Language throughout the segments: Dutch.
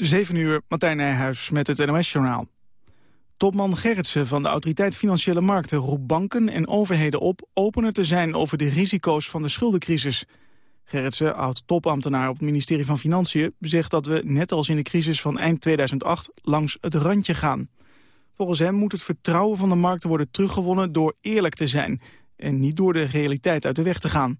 7 uur, Martijn Nijhuis met het NOS-journaal. Topman Gerritsen van de Autoriteit Financiële Markten roept banken en overheden op opener te zijn over de risico's van de schuldencrisis. Gerritsen, oud-topambtenaar op het ministerie van Financiën, zegt dat we, net als in de crisis van eind 2008, langs het randje gaan. Volgens hem moet het vertrouwen van de markten worden teruggewonnen door eerlijk te zijn en niet door de realiteit uit de weg te gaan.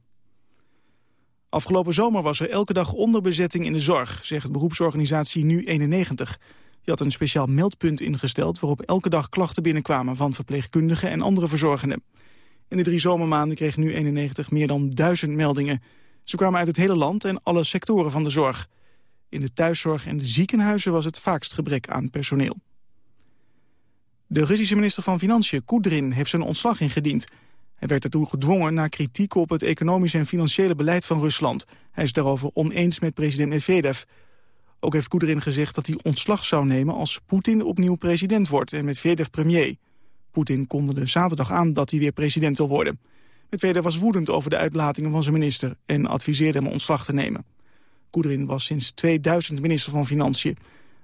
Afgelopen zomer was er elke dag onderbezetting in de zorg, zegt beroepsorganisatie Nu91. Die had een speciaal meldpunt ingesteld waarop elke dag klachten binnenkwamen van verpleegkundigen en andere verzorgenden. In de drie zomermaanden kreeg Nu91 meer dan duizend meldingen. Ze kwamen uit het hele land en alle sectoren van de zorg. In de thuiszorg en de ziekenhuizen was het vaakst gebrek aan personeel. De Russische minister van Financiën, Koedrin, heeft zijn ontslag ingediend. Hij werd ertoe gedwongen na kritiek op het economische en financiële beleid van Rusland. Hij is daarover oneens met president Medvedev. Ook heeft Koedrin gezegd dat hij ontslag zou nemen als Poetin opnieuw president wordt en Medvedev premier. Poetin kondigde zaterdag aan dat hij weer president wil worden. Medvedev was woedend over de uitlatingen van zijn minister en adviseerde hem ontslag te nemen. Koedrin was sinds 2000 minister van Financiën.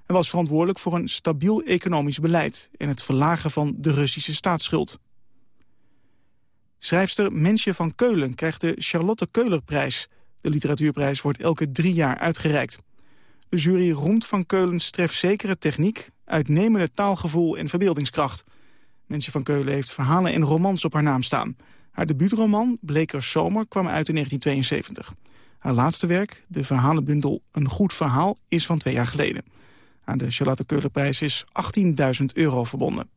en was verantwoordelijk voor een stabiel economisch beleid en het verlagen van de Russische staatsschuld. Schrijfster Mensje van Keulen krijgt de Charlotte Keulerprijs. De literatuurprijs wordt elke drie jaar uitgereikt. De jury roemt van Keulens trefzekere techniek, uitnemende taalgevoel en verbeeldingskracht. Mensje van Keulen heeft verhalen en romans op haar naam staan. Haar debuutroman, Bleker Zomer, kwam uit in 1972. Haar laatste werk, de verhalenbundel Een Goed Verhaal, is van twee jaar geleden. Aan de Charlotte Keulerprijs is 18.000 euro verbonden.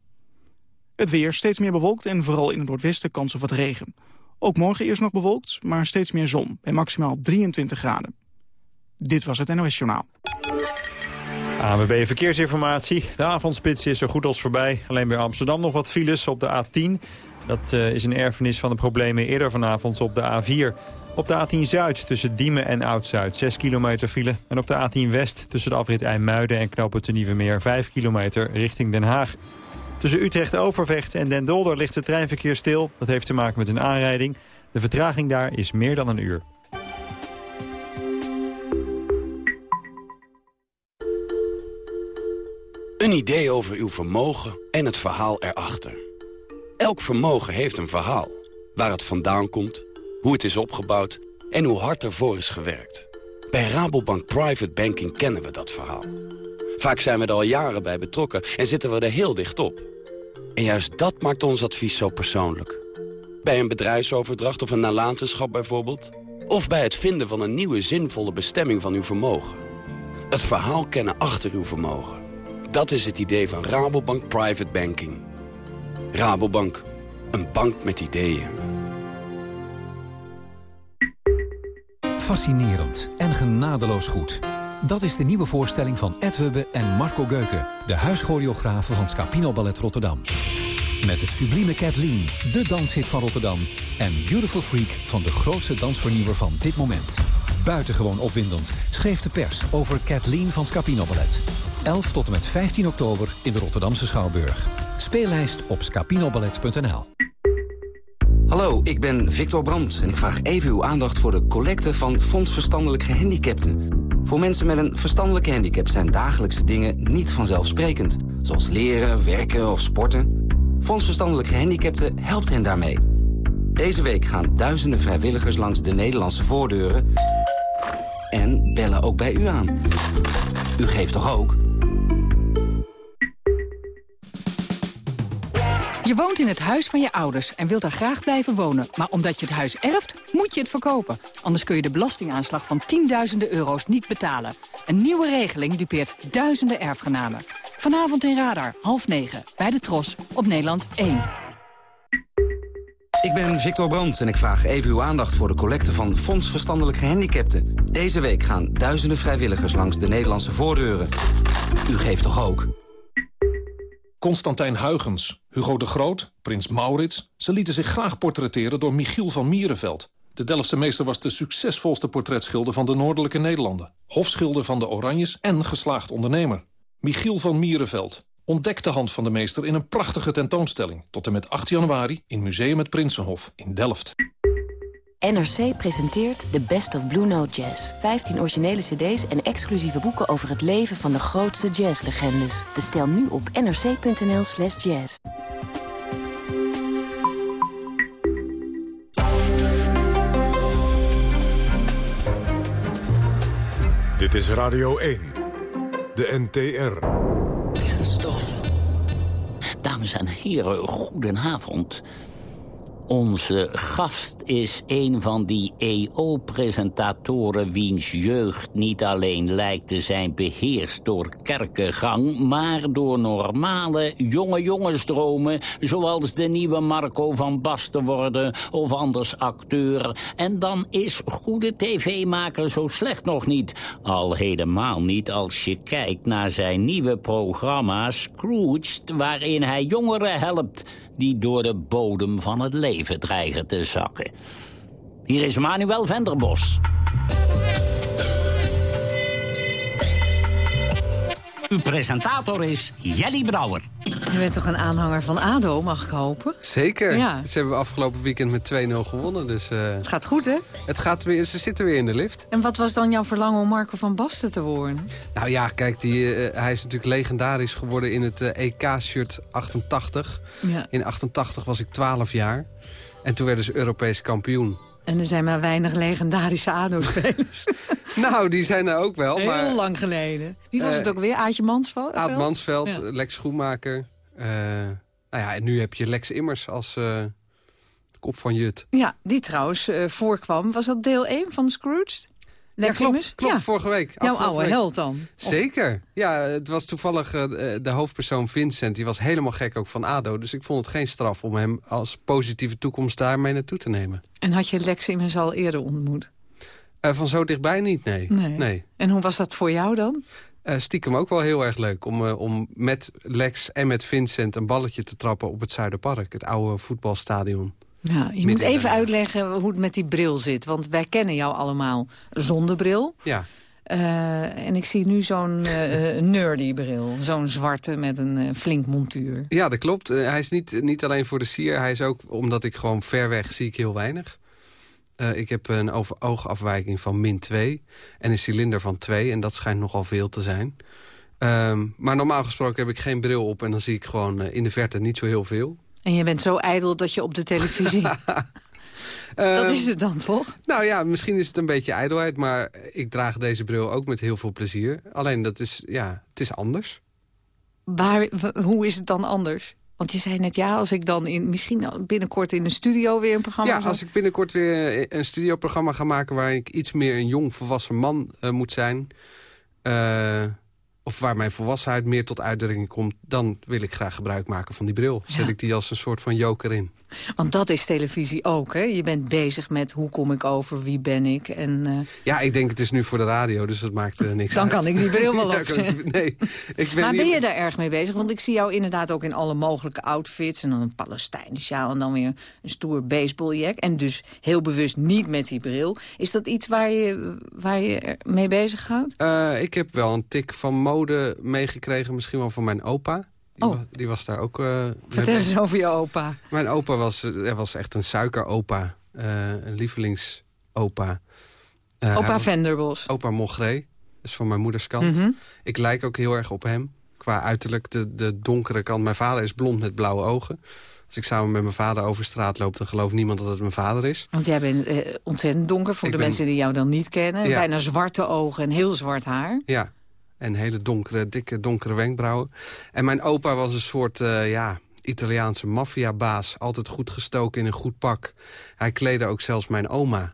Het weer steeds meer bewolkt en vooral in het noordwesten kans op wat regen. Ook morgen eerst nog bewolkt, maar steeds meer zon bij maximaal 23 graden. Dit was het NOS Journaal. ANWB Verkeersinformatie. De avondspits is zo goed als voorbij. Alleen bij Amsterdam nog wat files op de A10. Dat uh, is een erfenis van de problemen eerder vanavond op de A4. Op de A10 Zuid tussen Diemen en Oud-Zuid 6 kilometer file. En op de A10 West tussen de afrit IJmuiden en Knopen te Nieuwe Meer 5 kilometer richting Den Haag. Tussen Utrecht, Overvecht en Den Dolder ligt het treinverkeer stil. Dat heeft te maken met een aanrijding. De vertraging daar is meer dan een uur. Een idee over uw vermogen en het verhaal erachter. Elk vermogen heeft een verhaal. Waar het vandaan komt, hoe het is opgebouwd en hoe hard ervoor is gewerkt. Bij Rabobank Private Banking kennen we dat verhaal. Vaak zijn we er al jaren bij betrokken en zitten we er heel dicht op. En juist dat maakt ons advies zo persoonlijk. Bij een bedrijfsoverdracht of een nalatenschap bijvoorbeeld. Of bij het vinden van een nieuwe zinvolle bestemming van uw vermogen. Het verhaal kennen achter uw vermogen. Dat is het idee van Rabobank Private Banking. Rabobank, een bank met ideeën. Fascinerend en genadeloos goed. Dat is de nieuwe voorstelling van Ed Hubbe en Marco Geuken... de huischoreografen van Scapino Ballet Rotterdam. Met het sublieme Kathleen, de danshit van Rotterdam... en Beautiful Freak van de grootste dansvernieuwer van dit moment. Buitengewoon opwindend schreef de pers over Kathleen van Scapino Ballet. 11 tot en met 15 oktober in de Rotterdamse Schouwburg. Speellijst op scapinoballet.nl Hallo, ik ben Victor Brandt en ik vraag even uw aandacht voor de collecte van Fonds Verstandelijk Gehandicapten. Voor mensen met een verstandelijke handicap zijn dagelijkse dingen niet vanzelfsprekend. Zoals leren, werken of sporten. Fonds Verstandelijk Gehandicapten helpt hen daarmee. Deze week gaan duizenden vrijwilligers langs de Nederlandse voordeuren... en bellen ook bij u aan. U geeft toch ook? Je woont in het huis van je ouders en wilt daar graag blijven wonen. Maar omdat je het huis erft, moet je het verkopen. Anders kun je de belastingaanslag van tienduizenden euro's niet betalen. Een nieuwe regeling dupeert duizenden erfgenamen. Vanavond in Radar, half negen, bij de Tros, op Nederland 1. Ik ben Victor Brandt en ik vraag even uw aandacht voor de collecte van Fonds Verstandelijk Gehandicapten. Deze week gaan duizenden vrijwilligers langs de Nederlandse voordeuren. U geeft toch ook? Constantijn Huygens, Hugo de Groot, prins Maurits... ze lieten zich graag portretteren door Michiel van Mierenveld. De Delftse meester was de succesvolste portretschilder van de Noordelijke Nederlanden. Hofschilder van de Oranjes en geslaagd ondernemer. Michiel van Mierenveld ontdekt de hand van de meester in een prachtige tentoonstelling... tot en met 8 januari in Museum het Prinsenhof in Delft. NRC presenteert The Best of Blue Note Jazz. 15 originele cd's en exclusieve boeken over het leven van de grootste jazzlegendes. Bestel nu op nrc.nl slash jazz. Dit is Radio 1, de NTR. Kenstof. Dames en heren, goedenavond. Onze gast is een van die EO-presentatoren... wiens jeugd niet alleen lijkt te zijn beheerst door kerkengang... maar door normale jonge jongensdromen... zoals de nieuwe Marco van Basten worden of anders acteur. En dan is goede tv-maker zo slecht nog niet. Al helemaal niet als je kijkt naar zijn nieuwe programma Scrooged... waarin hij jongeren helpt die door de bodem van het leven dreigen te zakken. Hier is Manuel Venderbos. Uw presentator is Jelly Brouwer. Je bent toch een aanhanger van ADO, mag ik hopen? Zeker. Ja. Ze hebben afgelopen weekend met 2-0 gewonnen. Dus, uh, het gaat goed, hè? Het gaat weer, ze zitten weer in de lift. En wat was dan jouw verlangen om Marco van Basten te worden? Nou ja, kijk, die, uh, hij is natuurlijk legendarisch geworden in het uh, EK-shirt 88. Ja. In 88 was ik 12 jaar. En toen werden ze Europees kampioen. En er zijn maar weinig legendarische ADO-spelers. nou, die zijn er ook wel. Heel maar, lang geleden. Wie was het ook weer? Aadje Mansveld? Aad Mansveld, ja. Lex Schoenmaker. Uh, nou ja, en nu heb je Lex Immers als uh, kop van Jut. Ja, die trouwens voorkwam. Was dat deel 1 van Scrooge? Ja, klopt. klopt ja. Vorige week. Jouw oude week. held dan? Zeker. Ja, het was toevallig de hoofdpersoon Vincent. Die was helemaal gek ook van ADO. Dus ik vond het geen straf om hem als positieve toekomst daarmee naartoe te nemen. En had je Lex Immers al eerder ontmoet? van zo dichtbij niet, nee. nee. nee. En hoe was dat voor jou dan? Uh, stiekem ook wel heel erg leuk om, uh, om met Lex en met Vincent een balletje te trappen op het Zuiderpark. Het oude voetbalstadion. Ja, je moet even uitleggen hoe het met die bril zit. Want wij kennen jou allemaal zonder bril. Ja. Uh, en ik zie nu zo'n nerdy bril. Zo'n zwarte met een flink montuur. Ja, dat klopt. hij is niet, niet alleen voor de sier. Hij is ook omdat ik gewoon ver weg zie ik heel weinig. Uh, ik heb een oogafwijking van min 2 en een cilinder van 2. En dat schijnt nogal veel te zijn. Um, maar normaal gesproken heb ik geen bril op... en dan zie ik gewoon uh, in de verte niet zo heel veel. En je bent zo ijdel dat je op de televisie... dat is het dan toch? Nou ja, misschien is het een beetje ijdelheid... maar ik draag deze bril ook met heel veel plezier. Alleen dat is, ja, het is anders. Waar, hoe is het dan anders? Want je zei net, ja, als ik dan in, misschien binnenkort in een studio weer een programma... Ja, als ik binnenkort weer een studioprogramma ga maken... waar ik iets meer een jong volwassen man uh, moet zijn... Uh, of waar mijn volwassenheid meer tot uitdrukking komt... dan wil ik graag gebruik maken van die bril. Zet Ja. ik die als een soort van joker in. Want dat is televisie ook, hè? Je bent bezig met hoe kom ik over, wie ben ik. En, uh, Ja, ik denk het is nu voor de radio, dus dat maakt uh, niks Dan uit. kan ik die bril wel ik- Nee, ik ben maar niet- ben je daar erg mee bezig? Want ik zie jou inderdaad ook in alle mogelijke outfits. En dan een Palestijnen sjaal en dan weer een stoer baseballjack. En dus heel bewust niet met die bril. Is dat iets waar je, waar je mee bezighoudt? Eh, ik heb wel een tik van meegekregen, misschien wel van mijn opa. Die, Oh. die was daar ook... eh, Vertel eens over je opa. Mijn opa was, eh, hij was echt een suikeropa. eh een lievelingsopa. Eh, opa Venderbos. Opa Mogré. Is van mijn moeders kant. Mhm. Ik lijk ook heel erg op hem. Qua uiterlijk, de, de donkere kant. Mijn vader is blond met blauwe ogen. Als ik samen met mijn vader over straat loop... dan gelooft niemand dat het mijn vader is. Want jij bent eh, ontzettend donker voor Ik de ben- mensen die jou dan niet kennen. Ja. Bijna zwarte ogen en heel zwart haar. Ja. En hele donkere, dikke, donkere wenkbrauwen. En mijn opa was een soort, eh, ja, Italiaanse maffiabaas. Altijd goed gestoken in een goed pak. Hij kleedde ook zelfs mijn oma.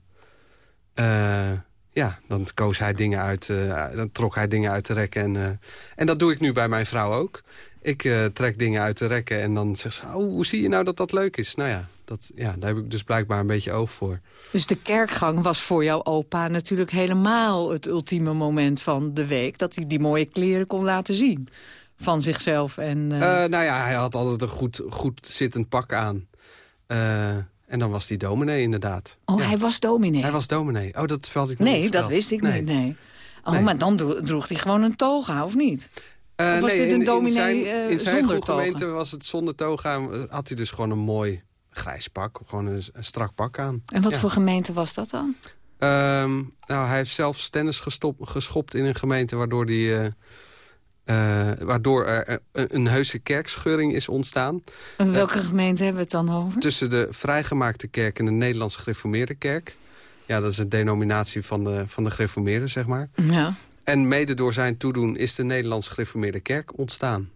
Eh, ja, dan koos hij dingen uit, eh, dan trok hij dingen uit de rekken. En, en dat doe ik nu bij mijn vrouw ook. Ik trek dingen uit de rekken en dan zegt ze... Oh, hoe zie je nou dat dat leuk is? Nou ja, dat, ja, daar heb ik dus blijkbaar een beetje oog voor. Dus de kerkgang was voor jouw opa natuurlijk helemaal het ultieme moment van de week. Dat hij die mooie kleren kon laten zien. Van zichzelf en... eh, Eh, nou ja, hij had altijd een goed, goed zittend pak aan. Eh, en dan was hij dominee inderdaad. oh, hij was dominee. Hij was dominee. Oh, dat velde ik Nee, dat verteld. wist ik Nee. niet, nee. Oh, Nee. maar dan dro- droeg hij gewoon een toga, of niet? Of was nee, dit een in- in dominee zijn, in zijn zonder toga? gemeente was het zonder toga. Had hij dus gewoon een mooi grijs pak, gewoon een, een strak pak aan. En wat Ja. voor gemeente was dat dan? Ehm, nou, hij heeft zelf stennis gestop, geschopt in een gemeente... waardoor, die, eh, eh, waardoor er een, een heuse kerkscheuring is ontstaan. En welke gemeente hebben we het dan over? Tussen de vrijgemaakte kerk en de Nederlandse gereformeerde kerk. Ja, dat is een denominatie van de, van de gereformeerden, zeg maar. Ja. En mede door zijn toedoen is de Nederlandse gereformeerde kerk ontstaan.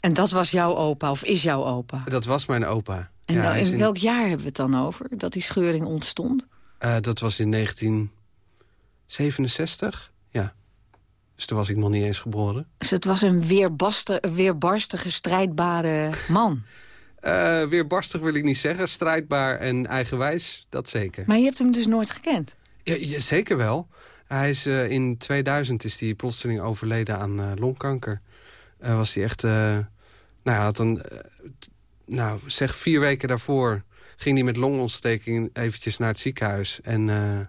En dat was jouw opa, of is jouw opa? Dat was mijn opa. En Ja, in in- welk jaar hebben we het dan over, dat die scheuring ontstond? Eh, dat was in 1967, ja. Dus toen was ik nog niet eens geboren. Dus het was een weerbarstige, strijdbare man. Eh weerbarstig wil ik niet zeggen. Strijdbaar en eigenwijs, dat zeker. Maar je hebt hem dus nooit gekend? Ja, ja, zeker wel. Hij is, eh, in 2000 is hij plotseling overleden aan longkanker. Was hij echt... nou, hij had een... nou, zeg vier weken daarvoor ging hij met longontsteking eventjes naar het ziekenhuis. En eh,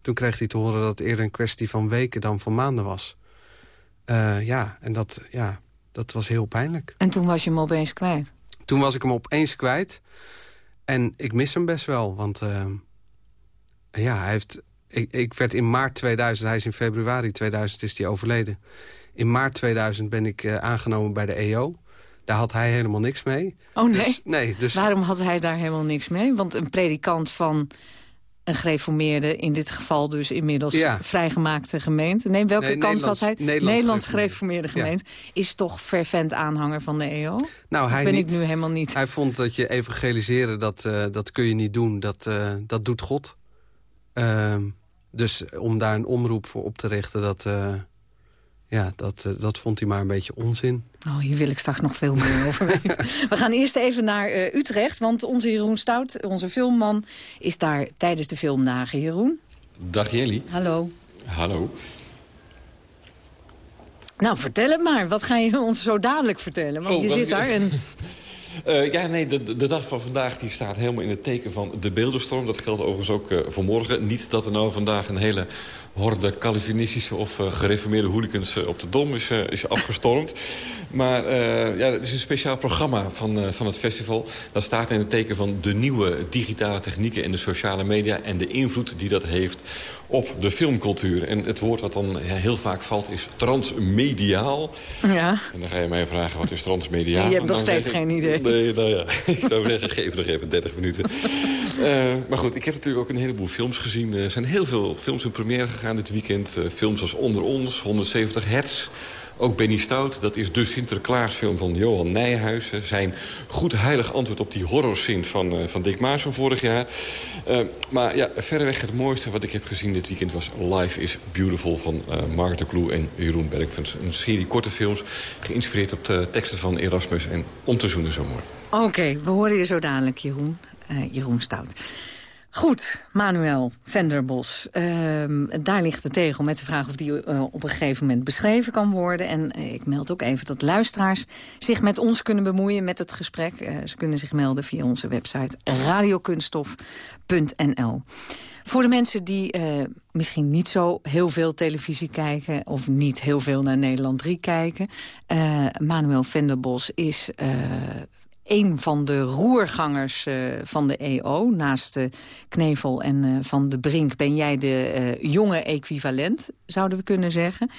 toen kreeg hij te horen dat het eerder een kwestie van weken dan van maanden was. Eh, ja, en dat, ja, dat was heel pijnlijk. En toen was je hem opeens kwijt? Toen was ik hem opeens kwijt. En ik mis hem best wel, want eh, ja, hij heeft... Ik, ik werd in maart 2000, hij is in februari 2000 is hij overleden. In maart 2000 ben ik aangenomen bij de EO. Daar had hij helemaal niks mee. Oh nee? Dus, nee, dus Waarom had hij daar helemaal niks mee? Want een predikant van een gereformeerde, in dit geval dus inmiddels Ja. vrijgemaakte gemeente. Nee, welke Nee, kans had hij? Nederlands- Nederlands gereformeerde gemeente. Is toch fervent aanhanger van de EO? nou, hij ben niet. ik nu helemaal niet? Hij vond dat je evangeliseren, dat, eh, dat kun je niet doen. Dat, eh, dat doet God. Ehm, dus om daar een omroep voor op te richten, dat, eh, ja, dat, eh, dat vond hij maar een beetje onzin. Oh, hier wil ik straks nog veel meer over weten. We gaan eerst even naar eh, Utrecht, want onze Jeroen Stout, onze filmman... is daar tijdens de filmdagen. Jeroen, Dag Jelly. hallo. Hallo. Nou, vertel het maar. Wat ga je ons zo dadelijk vertellen? Want Oh, je zit daar en... Eh, ja, nee, de, de- dag van vandaag die staat helemaal in het teken van de beeldenstorm. Dat geldt overigens ook eh, voor morgen. Niet dat er nou vandaag een hele horde Calvinistische of eh, gereformeerde hooligans eh, op de Dom is, eh, is afgestormd. Maar ja, het is een speciaal programma van, van het festival. Dat staat in het teken van de nieuwe digitale technieken en de sociale media... en de invloed die dat heeft op de filmcultuur. En het woord wat dan heel vaak valt is transmediaal. Ja. En dan ga je mij vragen, wat is transmediaal? Je hebt nog steeds geen idee. Nee, nou ja, ik zou zeggen, geef nog even 30 minuten. Eh, maar goed, ik heb natuurlijk ook een heleboel films gezien. Er zijn heel veel films in première gegaan dit weekend. Eh, films als Onder ons, 170 hertz. Ook Benny Stout, dat is de Sinterklaasfilm van Johan Nijhuizen. Zijn goed heilig antwoord op die horrorsint van, eh, van Dick Maas van vorig jaar. Eh, maar ja, verreweg het mooiste wat ik heb gezien dit weekend was Life is Beautiful van eh Mark de Kloe en Jeroen Bergfans. Een serie korte films, geïnspireerd op de teksten van Erasmus en Om te zoenen zo mooi. Oké, we horen je zo dadelijk, Jeroen. Jeroen Stout. Goed, Manuel Venderbos. Ehm, daar ligt de tegel met de vraag of die eh, op een gegeven moment beschreven kan worden. En eh, ik meld ook even dat luisteraars zich met ons kunnen bemoeien met het gesprek. Eh, ze kunnen zich melden via onze website radiokunststof.nl. Voor de mensen die misschien niet zo heel veel televisie kijken... of niet heel veel naar Nederland 3 kijken... Manuel Venderbos is... eh, een van de roergangers eh, van de EO. Naast de Knevel en eh, Van de Brink ben jij de eh, jonge equivalent, zouden we kunnen zeggen.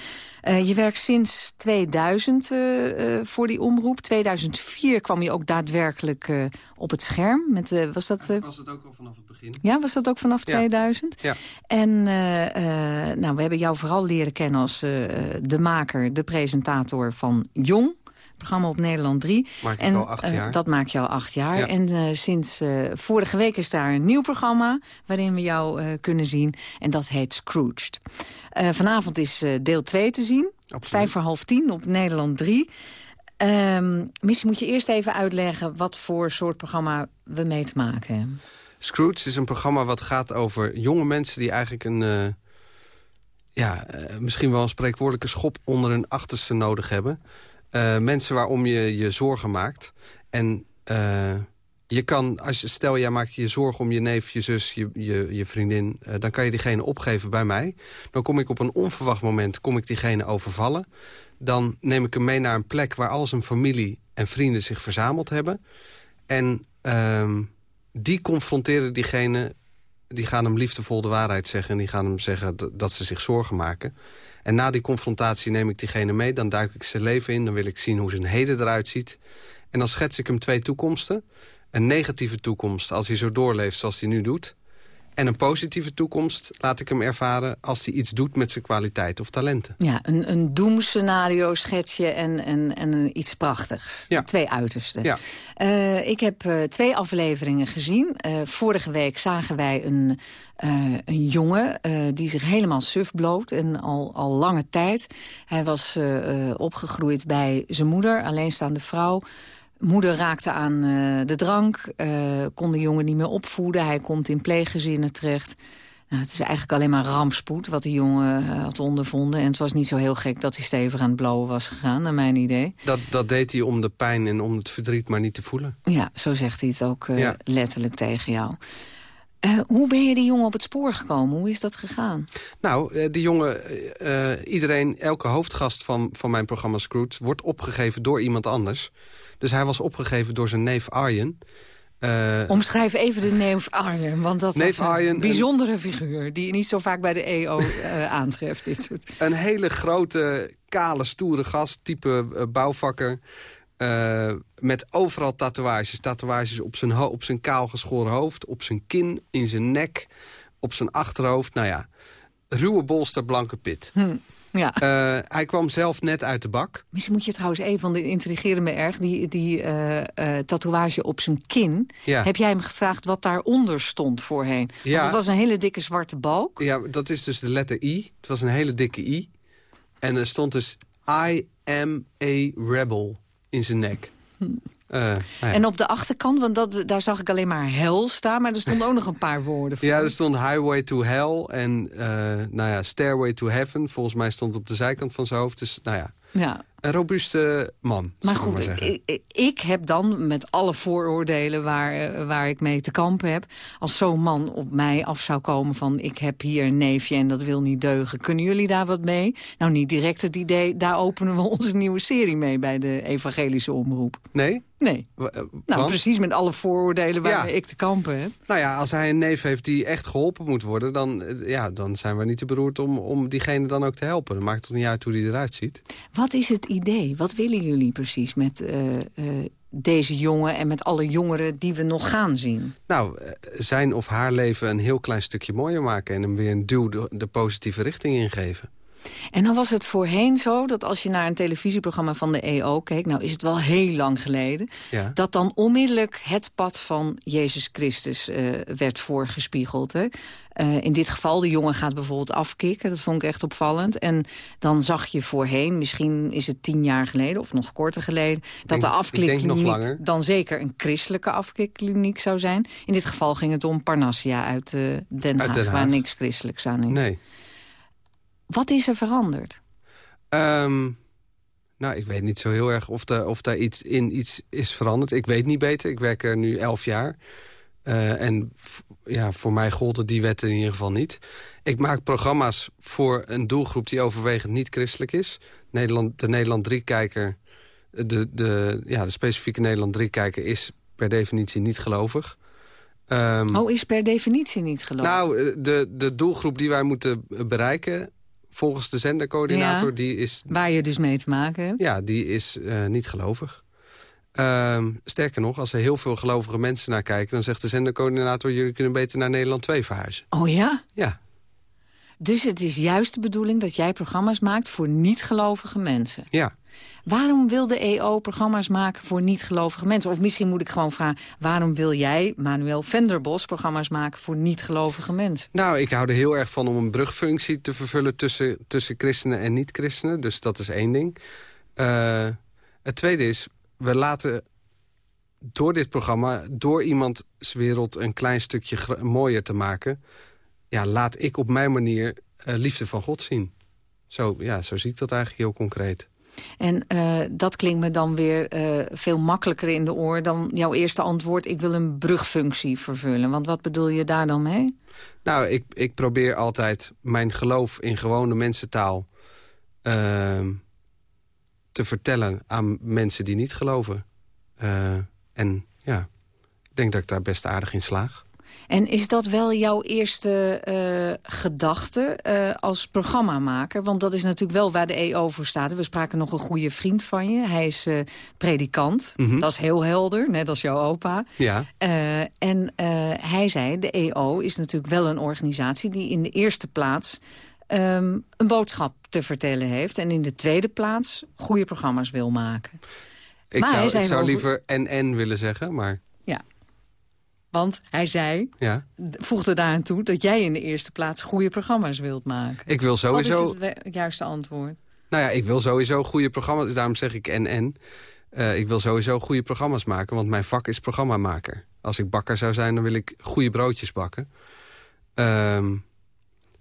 Eh, je werkt sinds 2000 eh, eh, voor die omroep. 2004 kwam je ook daadwerkelijk eh, op het scherm. Met, eh, was dat, eh, Was het ook al vanaf het begin? ja, was dat ook vanaf Ja. 2000? Ja. En eh, eh, nou, we hebben jou vooral leren kennen als eh, de maker, de presentator van Jong. Programma op Nederland 3. Maak en, al acht eh, jaar. dat maak je al acht jaar. Ja. En eh, sinds eh, vorige week is daar een nieuw programma... waarin we jou kunnen zien. En dat heet Scrooged. Vanavond is deel 2 te zien. Vijf voor half tien op Nederland 3. Ehm, misschien moet je eerst even uitleggen... wat voor soort programma we mee te maken hebben. Scrooge is een programma wat gaat over jonge mensen... die eigenlijk een, ja, misschien wel een spreekwoordelijke schop onder hun achterste nodig hebben. Eh, mensen waarom je je zorgen maakt. En eh, je kan, als je, stel jij maakt je zorgen om je neef, je zus, je, je, je vriendin... eh, dan kan je diegene opgeven bij mij. Dan kom ik op een onverwacht moment kom ik diegene overvallen. Dan neem ik hem mee naar een plek waar al zijn familie en vrienden zich verzameld hebben. En ehm, die confronteren diegene... die gaan hem liefdevol de waarheid zeggen... en die gaan hem zeggen dat ze zich zorgen maken. En na die confrontatie neem ik diegene mee... dan duik ik zijn leven in, dan wil ik zien hoe zijn heden eruit ziet. En dan schets ik hem twee toekomsten. Een negatieve toekomst als hij zo doorleeft zoals hij nu doet... En een positieve toekomst laat ik hem ervaren... als hij iets doet met zijn kwaliteit of talenten. Ja, een, een doemscenario schetsje en, en, en iets prachtigs. Ja. Twee uitersten. Ja. Uh, ik heb uh, twee afleveringen gezien. Uh, vorige week zagen wij een, een jongen die zich helemaal suf bloot. En al, al lange tijd. Hij was opgegroeid bij zijn moeder, alleenstaande vrouw... Moeder raakte aan uh, de drank, uh, kon de jongen niet meer opvoeden. Hij komt in pleeggezinnen terecht. Nou, het is eigenlijk alleen maar rampspoed wat die jongen uh, had ondervonden. En het was niet zo heel gek dat hij stevig aan het blowen was gegaan, naar mijn idee. Dat, dat deed hij om de pijn en om het verdriet maar niet te voelen. Ja, zo zegt hij het ook ja. letterlijk tegen jou. Uh, hoe ben je die jongen op het spoor gekomen? Hoe is dat gegaan? Nou, die jongen, uh, iedereen, elke hoofdgast van, van mijn programma Scrooge... wordt opgegeven door iemand anders. Dus hij was opgegeven door zijn neef Arjen. Uh, Omschrijf even de neef Arjen, want dat was een Arjen, bijzondere een... figuur... die je niet zo vaak bij de EO uh, aantreft. Dit soort. Een hele grote, kale, stoere gast, type uh, bouwvakker... Met overal tatoeages. Tatoeages op zijn, op zijn kaal geschoren hoofd, op zijn kin, in zijn nek, op zijn achterhoofd. Nou ja, ruwe bolster, blanke pit. Hm. Ja. Uh, hij kwam zelf net uit de bak. Misschien moet je trouwens even, want dit intrigeerde me erg... die, die uh, uh, tatoeage op zijn kin. Ja. Heb jij hem gevraagd wat daaronder stond voorheen? Want Ja. het was een hele dikke zwarte balk. Ja, dat is dus de letter I. Het was een hele dikke I. En er stond dus I am a rebel in zijn nek. Hm. Uh, nou ja. En op de achterkant, want dat, daar zag ik alleen maar hel staan... maar er stonden ook nog een paar woorden voor. Ja, er stond Highway to Hell en uh, nou ja, Stairway to Heaven. Volgens mij stond op de zijkant van zijn hoofd. Dus nou ja, ja. Een robuuste man. Maar goed, maar ik, ik, heb dan met alle vooroordelen waar, uh, waar ik mee te kampen heb... als zo'n man op mij af zou komen van... ik heb hier een neefje en dat wil niet deugen. Kunnen jullie daar wat mee? Nou, niet direct het idee, daar openen we onze nieuwe serie mee... bij de evangelische omroep. Nee? Nee. W nou, want? precies met alle vooroordelen waar ja. ik te kampen heb. Nou ja, als hij een neef heeft die echt geholpen moet worden... dan, ja, dan zijn we niet te beroerd om, om diegene dan ook te helpen. Dan maakt het niet uit hoe die eruit ziet. Wat is het idee? Wat willen jullie precies met uh, uh, deze jongen... en met alle jongeren die we nog gaan zien? Nou, zijn of haar leven een heel klein stukje mooier maken... en hem weer een duw de, de positieve richting ingeven. En dan was het voorheen zo dat als je naar een televisieprogramma van de EO keek... nou is het wel heel lang geleden... Ja. dat dan onmiddellijk het pad van Jezus Christus uh, werd voorgespiegeld. Hè? Uh, in dit geval, de jongen gaat bijvoorbeeld afkicken. Dat vond ik echt opvallend. En dan zag je voorheen, misschien is het tien jaar geleden... of nog korter geleden, dat denk, de afkikkliniek... dan zeker een christelijke afkikkliniek zou zijn. In dit geval ging het om Parnassia uit, uh, Den, Haag, uit Den Haag, waar niks christelijks aan is. Nee. Wat is er veranderd? Um, nou, ik weet niet zo heel erg of, de, of daar iets in iets is veranderd. Ik weet niet beter. Ik werk er nu elf jaar. Uh, en ja, voor mij golden die wetten in ieder geval niet. Ik maak programma's voor een doelgroep die overwegend niet christelijk is. Nederland, de Nederland 3-kijker, de, de, ja, de specifieke Nederland 3-kijker is per definitie niet gelovig. Um, oh, is per definitie niet gelovig? Nou, de, de doelgroep die wij moeten bereiken volgens de zendercoördinator, ja, die is... Waar je dus mee te maken hebt? Ja, die is uh, niet gelovig. Um, sterker nog, als er heel veel gelovige mensen naar kijken... dan zegt de zendercoördinator... jullie kunnen beter naar Nederland 2 verhuizen. Oh ja? Ja. Dus het is juist de bedoeling dat jij programma's maakt... voor niet-gelovige mensen? Ja. Waarom wil de EO programma's maken voor niet-gelovige mensen? Of misschien moet ik gewoon vragen... waarom wil jij, Manuel Venderbos, programma's maken voor niet-gelovige mensen? Nou, ik hou er heel erg van om een brugfunctie te vervullen... tussen, tussen christenen en niet-christenen. Dus dat is één ding. Uh, het tweede is, we laten door dit programma... door iemands wereld een klein stukje mooier te maken... ja, laat ik op mijn manier uh, liefde van God zien. Zo, ja, zo zie ik dat eigenlijk heel concreet. En uh, dat klinkt me dan weer uh, veel makkelijker in de oor dan jouw eerste antwoord... ik wil een brugfunctie vervullen. Want wat bedoel je daar dan mee? Nou, ik, ik probeer altijd mijn geloof in gewone mensentaal... Uh, te vertellen aan mensen die niet geloven. En ja, denk dat ik daar best aardig in slaag. En is dat wel jouw eerste uh, gedachte uh, als programmamaker? Want dat is natuurlijk wel waar de EO voor staat. We spraken nog een goede vriend van je. Hij is uh, predikant. Mm -hmm. Dat is heel helder, net als jouw opa. Ja. en hij zei, de EO is natuurlijk wel een organisatie... die in de eerste plaats um, een boodschap te vertellen heeft... en in de tweede plaats goede programma's wil maken. Ik maar zou, ik zou over... liever NN willen zeggen, maar... Want hij zei, ja. voegde daaraan toe... dat jij in de eerste plaats goede programma's wilt maken. Ik wil sowieso... Wat is het juiste antwoord? Nou ja, ik wil sowieso goede programma's. Daarom zeg ik en-en. Uh, ik wil sowieso goede programma's maken, want mijn vak is programmamaker. Als ik bakker zou zijn, dan wil ik goede broodjes bakken. Um,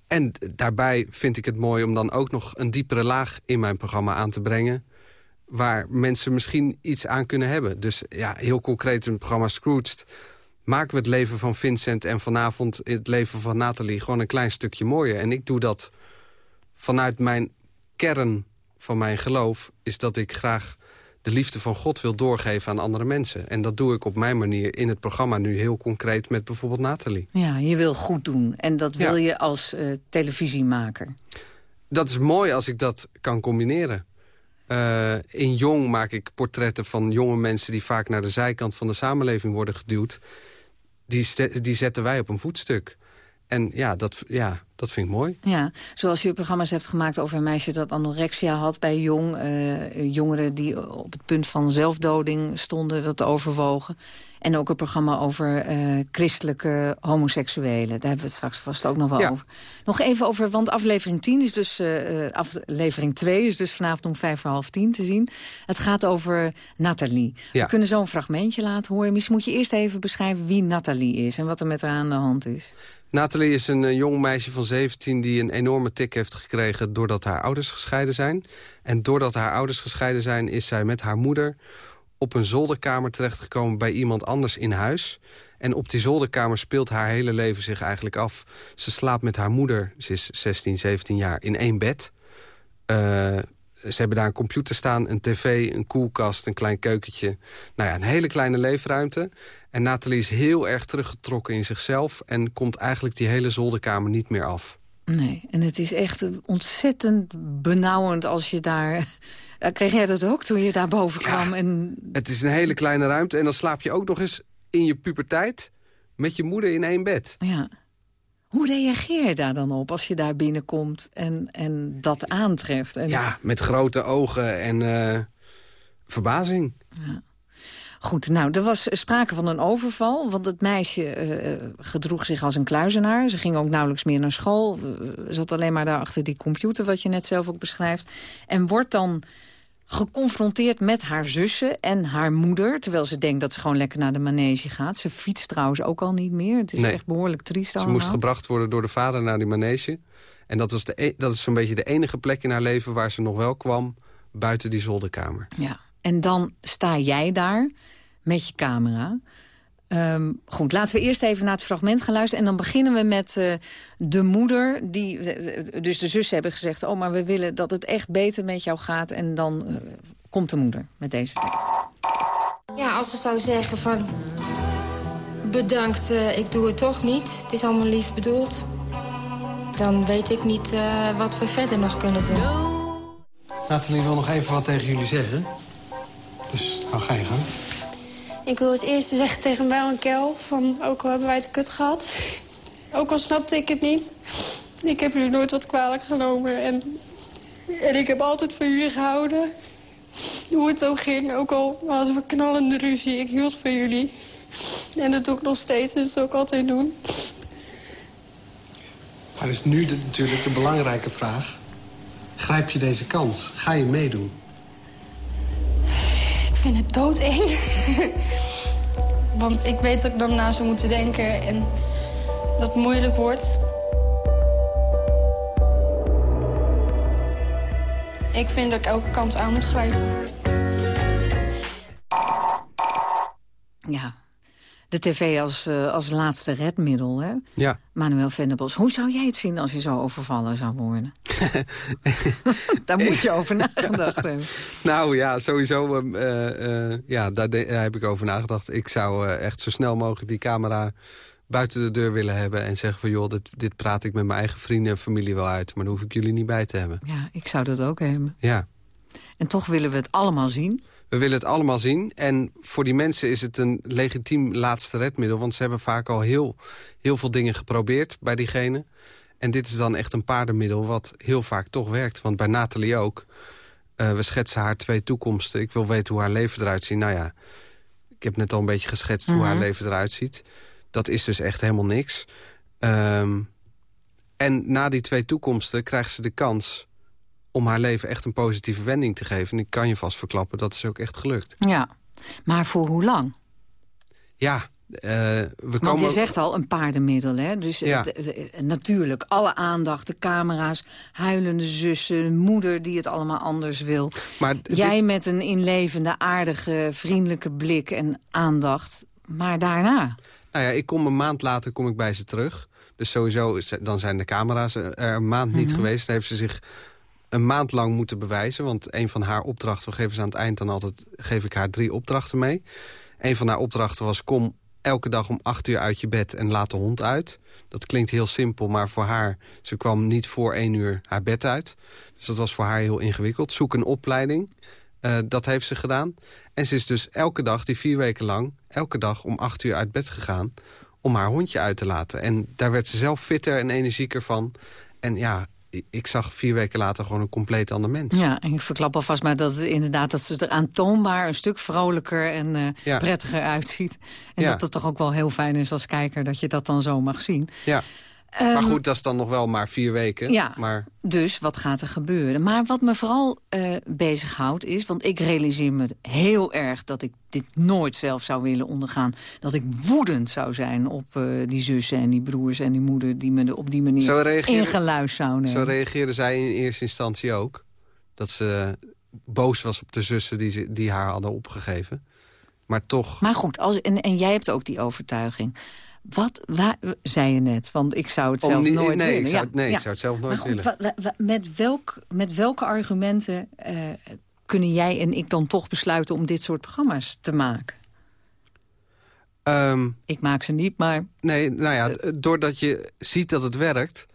en daarbij vind ik het mooi om dan ook nog een diepere laag in mijn programma aan te brengen waar mensen misschien iets aan kunnen hebben. Dus ja, heel concreet het programma Scrooged maken we het leven van Vincent en vanavond het leven van Nathalie gewoon een klein stukje mooier. En ik doe dat vanuit mijn kern van mijn geloof... is dat ik graag de liefde van God wil doorgeven aan andere mensen. En dat doe ik op mijn manier in het programma nu heel concreet met bijvoorbeeld Nathalie. Ja, je wil goed doen. En dat wil je als uh, televisiemaker. Dat is mooi als ik dat kan combineren. Uh, in Jong maak ik portretten van jonge mensen... die vaak naar de zijkant van de samenleving worden geduwd die, die zetten wij op een voetstuk. En ja dat, ja, dat vind ik mooi. Ja, zoals je programma's hebt gemaakt over een meisje dat anorexia had bij jong. Uh, jongeren die op het punt van zelfdoding stonden, dat overwogen. En ook een programma over uh, christelijke homoseksuelen. Daar hebben we het straks vast ook nog wel over. Nog even over, want aflevering 10 is dus... Uh, aflevering 2 is dus vanavond om vijf voor half tien te zien. Het gaat over Nathalie. Ja. We kunnen zo een fragmentje laten horen. Misschien moet je eerst even beschrijven wie Nathalie is... en wat er met haar aan de hand is. Nathalie is een jong meisje van 17 die een enorme tik heeft gekregen... doordat haar ouders gescheiden zijn. En doordat haar ouders gescheiden zijn... is zij met haar moeder op een zolderkamer terechtgekomen bij iemand anders in huis. En op die zolderkamer speelt haar hele leven zich eigenlijk af. Ze slaapt met haar moeder, ze is 16, 17 jaar, in één bed. Uh, ze hebben daar een computer staan, een tv, een koelkast, een klein keukentje. Nou ja, een hele kleine leefruimte. En Nathalie is heel erg teruggetrokken in zichzelf... en komt eigenlijk die hele zolderkamer niet meer af. Nee, en het is echt ontzettend benauwend als je daar kreeg jij dat ook toen je daar boven kwam? En... Het is een hele kleine ruimte en dan slaap je ook nog eens in je puberteit... met je moeder in één bed. Ja. Hoe reageer je daar dan op als je daar binnenkomt en, en dat aantreft? En... Ja, met grote ogen en uh, verbazing. Ja. Goed, nou, er was sprake van een overval. Want het meisje uh, gedroeg zich als een kluizenaar. Ze ging ook nauwelijks meer naar school. zat alleen maar daar achter die computer, wat je net zelf ook beschrijft. En wordt dan geconfronteerd met haar zussen en haar moeder... terwijl ze denkt dat ze gewoon lekker naar de manege gaat. Ze fietst trouwens ook al niet meer. Het is echt behoorlijk triest Ze moest gebracht worden door de vader naar die manege. En dat, was de, e- dat is zo'n beetje de enige plek in haar leven... waar ze nog wel kwam buiten die zolderkamer. Ja, en dan sta jij daar met je camera... Um, goed, laten we eerst even naar het fragment gaan luisteren. En dan beginnen we met uh, de moeder. Die, dus de zussen hebben gezegd... oh, maar we willen dat het echt beter met jou gaat. En dan uh, komt de moeder met deze tekst. Ja, als ze zou zeggen van... bedankt, uh, ik doe het toch niet. Het is allemaal lief bedoeld. Dan weet ik niet wat we verder nog kunnen doen. Nathalie wil nog even wat tegen jullie zeggen. Dus nou ga je gang. Ik wil het eerste zeggen tegen mij en Kel, van ook al hebben wij het kut gehad. Ook al snapte ik het niet. Ik heb jullie nooit wat kwalijk genomen. En, en ik heb altijd van jullie gehouden. Hoe het ook ging, ook al hadden we knallende ruzie. Ik hield van jullie. En dat doe ik nog steeds en dat zal ik altijd doen. Maar is nu de, natuurlijk de belangrijke vraag. Grijp je deze kans? Ga je meedoen? Vind het doodeng. Want ik weet dat ik dan na zou moeten denken en dat het moeilijk wordt. Ik vind dat ik elke kans aan moet grijpen. Ja, de tv als, uh, als laatste redmiddel, hè? Ja. Manuel Venderbos, hoe zou jij het vinden als je zo overvallen zou worden? daar moet je over nagedacht hebben. Nou ja, sowieso um, uh, uh, ja, daar, daar, heb ik over nagedacht. Ik zou uh, echt zo snel mogelijk die camera buiten de deur willen hebben... en zeggen van joh, dit, dit praat ik met mijn eigen vrienden en familie wel uit... maar daar hoef ik jullie niet bij te hebben. Ja, ik zou dat ook hebben. Ja. En toch willen we het allemaal zien. We willen het allemaal zien. En voor die mensen is het een legitiem laatste redmiddel. Want ze hebben vaak al heel, heel veel dingen geprobeerd bij diegene. En dit is dan echt een paardenmiddel wat heel vaak toch werkt. Want bij Nathalie ook. Uh, we schetsen haar twee toekomsten. Ik wil weten hoe haar leven eruit ziet. Nou ja, ik heb net al een beetje geschetst hoe Mhm. haar leven eruit ziet. Dat is dus echt helemaal niks. Um, en na die twee toekomsten krijgt ze de kans om haar leven echt een positieve wending te geven. En ik kan je vast verklappen, dat is ook echt gelukt. Ja, maar voor hoe lang? Ja, we Want komen... je zegt al een paardenmiddel, hè? Dus Ja. de- natuurlijk, alle aandacht, de camera's, huilende zussen... moeder die het allemaal anders wil. Maar Jij met een inlevende, aardige, vriendelijke blik en aandacht. Maar daarna? Nou ja, ik kom een maand later kom ik bij ze terug. Dus sowieso, dan zijn de camera's er een maand niet Mhm. geweest. Dan heeft ze zich een maand lang moeten bewijzen. Want een van haar opdrachten, we geven ze aan het eind dan altijd... geef ik haar drie opdrachten mee. Een van haar opdrachten was... kom elke dag om acht uur uit je bed en laat de hond uit. Dat klinkt heel simpel, maar voor haar... ze kwam niet voor één uur haar bed uit. Dus dat was voor haar heel ingewikkeld. Zoek een opleiding. Eh, dat heeft ze gedaan. En ze is dus elke dag, die vier weken lang... elke dag om acht uur uit bed gegaan om haar hondje uit te laten. En daar werd ze zelf fitter en energieker van. En ja, ik- zag vier weken later gewoon een compleet ander mens. Ja, en ik verklap alvast maar dat het inderdaad dat ze er aantoonbaar een stuk vrolijker en eh, Ja. prettiger uitziet. En Ja. dat het toch ook wel heel fijn is als kijker dat je dat dan zo mag zien. Ja. Ehm, maar goed, dat is dan nog wel maar vier weken. Ja. Maar Dus wat gaat er gebeuren? Maar wat me vooral eh bezighoudt is... want ik realiseer me heel erg dat ik dit nooit zelf zou willen ondergaan. Dat ik woedend zou zijn op eh, die zussen en die broers en die moeder... die me op die Zo manier ingeluisterd zouden zo reageerde zij in eerste instantie ook. Dat ze boos was op de zussen die, ze, die haar hadden opgegeven. Maar toch... Maar goed, als, en, en jij hebt ook die overtuiging. Wat waar, zei je net? Want ik zou het zelf niet- nooit nee, willen. ik zou Ja, nee, ik zou het zelf nooit goed, willen. wa- wa- met, welk, met welke argumenten eh, kunnen jij en ik dan toch besluiten... om dit soort programma's te maken? Ehm, ik maak ze niet, maar... Nee, nou ja, doordat je ziet dat het werkt...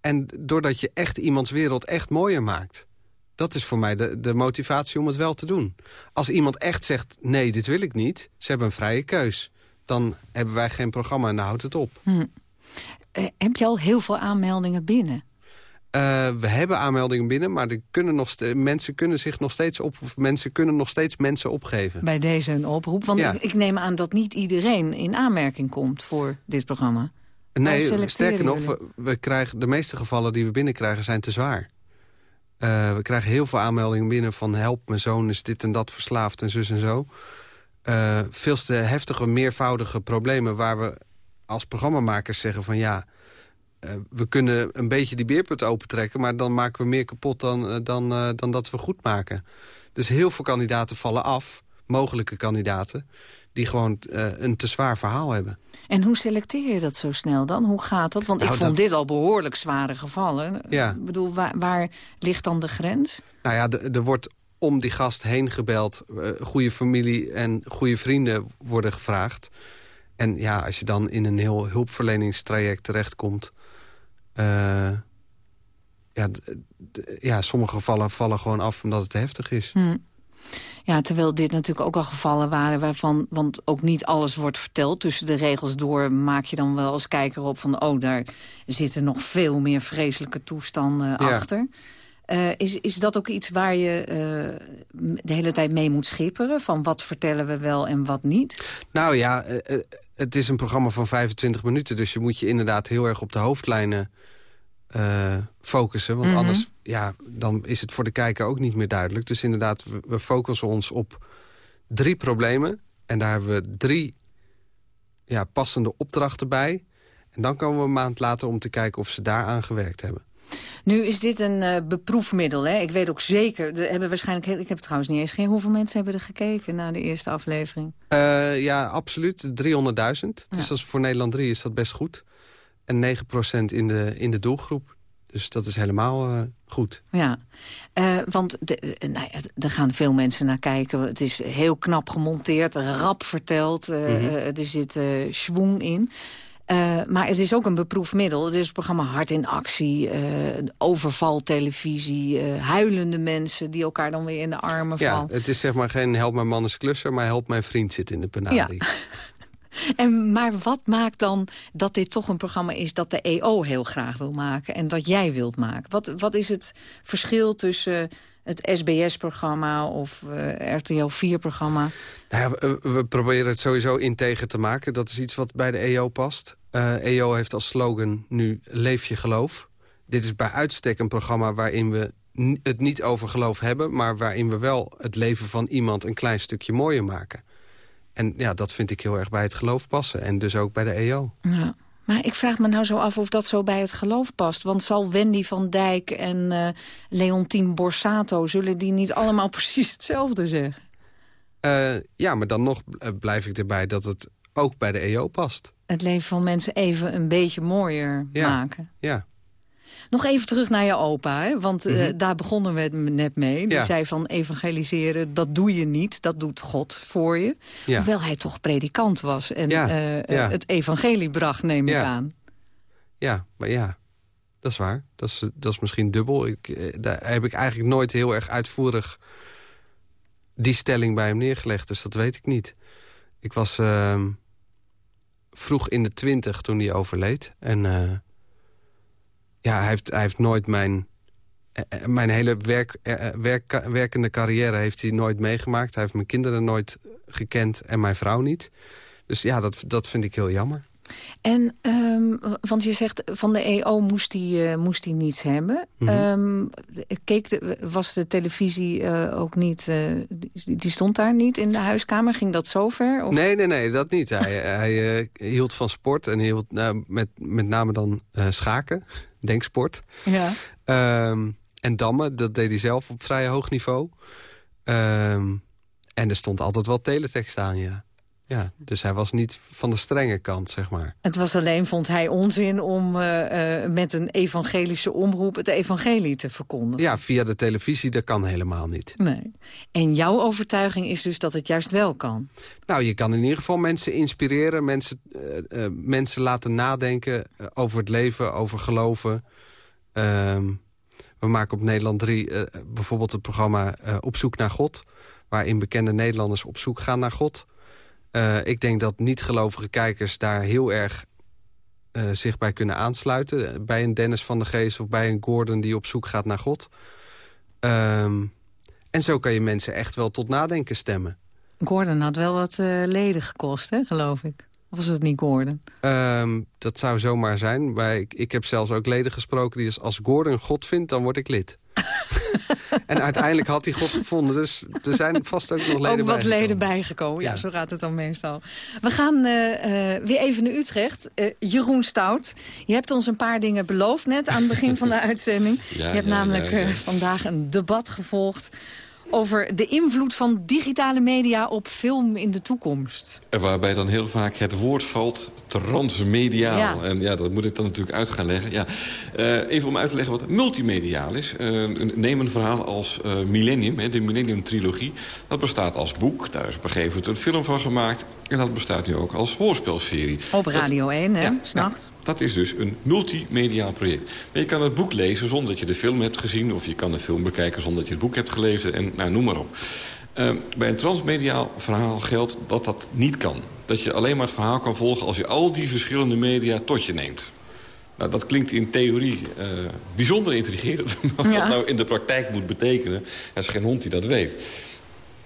en doordat je echt iemands wereld echt mooier maakt. Dat is voor mij de, de motivatie om het wel te doen. Als iemand echt zegt, nee, dit wil ik niet... ze hebben een vrije keus. Dan hebben wij geen programma en dan houdt het op. Hm. Eh, heb je al heel veel aanmeldingen binnen? Eh, we hebben aanmeldingen binnen, maar er kunnen nog mensen kunnen zich nog steeds op... of mensen kunnen nog steeds mensen opgeven. Bij deze een oproep. Want Ja. ik, ik neem aan dat niet iedereen in aanmerking komt voor dit programma. Nee, sterker nog, we krijgen, de meeste gevallen die we binnenkrijgen zijn te zwaar. Eh, we krijgen heel veel aanmeldingen binnen van... help, mijn zoon is dit en dat verslaafd en zus en zo. Eh veel te heftige, meervoudige problemen... waar we als programmamakers zeggen van ja... eh, we kunnen een beetje die beerput opentrekken... maar dan maken we meer kapot dan, eh, dan, dan dat we goed maken. Dus heel veel kandidaten vallen af, mogelijke kandidaten... die gewoon een te zwaar verhaal hebben. En hoe selecteer je dat zo snel dan? Hoe gaat dat? Want ik Nou, vond dat- dit al behoorlijk zware gevallen. Ja. Ik bedoel, waar, waar ligt dan de grens? Nou ja, er wordt om die gast heen gebeld. Eh, goede familie en goede vrienden worden gevraagd. En ja, als je dan in een heel hulpverleningstraject terechtkomt... eh ja, ja, sommige gevallen vallen gewoon af omdat het te heftig is. Hm. Ja, terwijl dit natuurlijk ook al gevallen waren waarvan... want ook niet alles wordt verteld. Tussen de regels door maak je dan wel als kijker op van... oh, daar zitten nog veel meer vreselijke toestanden Ja. achter. Eh, is, is dat ook iets waar je eh, de hele tijd mee moet schipperen? Van wat vertellen we wel en wat niet? Nou ja, eh, het is een programma van 25 minuten... dus je moet je inderdaad heel erg op de hoofdlijnen focussen. Want Mhm. anders ja, dan is het voor de kijker ook niet meer duidelijk. Dus inderdaad, we, we focussen ons op drie problemen. En daar hebben we drie ja, passende opdrachten bij. En dan komen we een maand later om te kijken of ze daar aan gewerkt hebben. Nu is dit een eh, beproefmiddel. Hè? Ik weet ook zeker, er hebben waarschijnlijk, ik heb trouwens niet eens geen hoeveel mensen hebben er gekeken na de eerste aflevering. Eh, ja, absoluut. 300.000. Dus Ja. is voor Nederland 3 is dat best goed. En 9% in de, in de doelgroep. Dus dat is helemaal uh, goed. Ja, uh, want de, nou ja, er gaan veel mensen naar kijken. Het is heel knap gemonteerd, rap verteld. Uh, mm -hmm. Er zit schwung in. Uh, maar het is ook een beproefd middel. Het is het programma Hart in Actie, uh, overvaltelevisie... Uh, huilende mensen die elkaar dan weer in de armen vallen. Ja, het is zeg maar geen help mijn man is klusser... maar help mijn vriend zit in de penarie. Ja. en, maar wat maakt dan dat dit toch een programma is... dat de EO heel graag wil maken en dat jij wilt maken? Wat, wat is het verschil tussen het SBS-programma of uh, RTL 4-programma? Nou ja, we, we, proberen het sowieso integer te maken. Dat is iets wat bij de EO past. Uh, EO heeft als slogan nu Leef je geloof. Dit is bij uitstek een programma waarin we het niet over geloof hebben... maar waarin we wel het leven van iemand een klein stukje mooier maken. En ja, dat vind ik heel erg bij het geloof passen. En dus ook bij de EO. Ja. Maar ik vraag me nou zo af of dat zo bij het geloof past. Want zal Wendy van Dijk en uh, Leontien Borsato... zullen die niet allemaal precies hetzelfde zeggen? Uh, ja, maar dan nog blijf ik erbij dat het ook bij de EO past. Het leven van mensen even een beetje mooier ja. maken. Ja. Nog even terug naar je opa, hè? want mm -hmm. uh, daar begonnen we net mee. Die ja. zei van evangeliseren, dat doe je niet. Dat doet God voor je. Ja. Hoewel hij toch predikant was en ja. uh, uh, het evangelie bracht, neem ik aan. Ja, maar ja, dat is waar. Dat is, dat is misschien dubbel. Ik, eh, daar heb ik eigenlijk nooit heel erg uitvoerig die stelling bij hem neergelegd. Dus dat weet ik niet. Ik was ehm, vroeg in de twintig toen hij overleed. En eh, ja, hij heeft, hij heeft nooit mijn... eh, Mijn hele werk, eh, werk, werkende carrière heeft hij nooit meegemaakt. Hij heeft mijn kinderen nooit gekend en mijn vrouw niet. Dus ja, dat, dat vind ik heel jammer. En, um, want je zegt van de EO moest hij, uh, moest niets hebben. Mm -hmm. um, keek de, was de televisie uh, ook niet... Uh, die, die, stond daar niet in de huiskamer? Ging dat zover? Of? Nee, nee, nee, dat niet. Hij, hij hield van sport en hield nou, met, met name dan schaken. Denksport. Ja. Um, en dammen, dat deed hij zelf op vrij hoog niveau. en er stond altijd wel teletext aan, ja. Ja, dus hij was niet van de strenge kant, zeg maar. Het was alleen, vond hij onzin om uh, uh, met een evangelische omroep... het evangelie te verkondigen. Ja, via de televisie, dat kan helemaal niet. Nee. En jouw overtuiging is dus dat het juist wel kan? Nou, je kan in ieder geval mensen inspireren... mensen, uh, mensen laten nadenken over het leven, over geloven. Ehm, we maken op Nederland 3 bijvoorbeeld het programma Op zoek naar God... waarin bekende Nederlanders op zoek gaan naar God... Uh, ik denk dat niet-gelovige kijkers daar heel erg uh, zich bij kunnen aansluiten. Bij een Dennis van de Geest of bij een Gordon die op zoek gaat naar God. Um, en zo kan je mensen echt wel tot nadenken stemmen. Gordon had wel wat uh, leden gekost, hè, geloof ik. Of was het niet Gordon? Um, dat zou zomaar zijn. Maar ik, ik heb zelfs ook leden gesproken die als, als Gordon God vindt, dan word ik lid. en uiteindelijk had hij God gevonden. Dus er zijn vast ook nog leden ook wat bijgekomen. leden bijgekomen. Ja, ja, zo gaat het dan meestal. We gaan uh, uh, weer even naar Utrecht. Uh, Jeroen Stout, je hebt ons een paar dingen beloofd net aan het begin van de uitzending. Ja, je hebt ja, namelijk ja, vandaag een debat gevolgd over de invloed van digitale media op film in de toekomst. Waarbij dan heel vaak het woord valt transmediaal. Ja. En ja, dat moet ik dan natuurlijk uit gaan leggen. Ja. Uh, even om uit te leggen wat multimediaal is. Uh, neem een verhaal als uh, Millennium, hè, de Millennium-trilogie. Dat bestaat als boek. Daar is op een gegeven moment een film van gemaakt. En dat bestaat nu ook als hoorspelserie. Op Radio dat, 1, hè? Ja, S'nachts. Dat is dus een multimediaal project. Maar je kan het boek lezen zonder dat je de film hebt gezien... of je kan de film bekijken zonder dat je het boek hebt gelezen. En nou, noem maar op. Uh, bij een transmediaal verhaal geldt dat dat niet kan. Dat je alleen maar het verhaal kan volgen als je al die verschillende media tot je neemt. Nou, dat klinkt in theorie uh, bijzonder intrigerend. Maar wat ja. dat nou in de praktijk moet betekenen, er is geen hond die dat weet.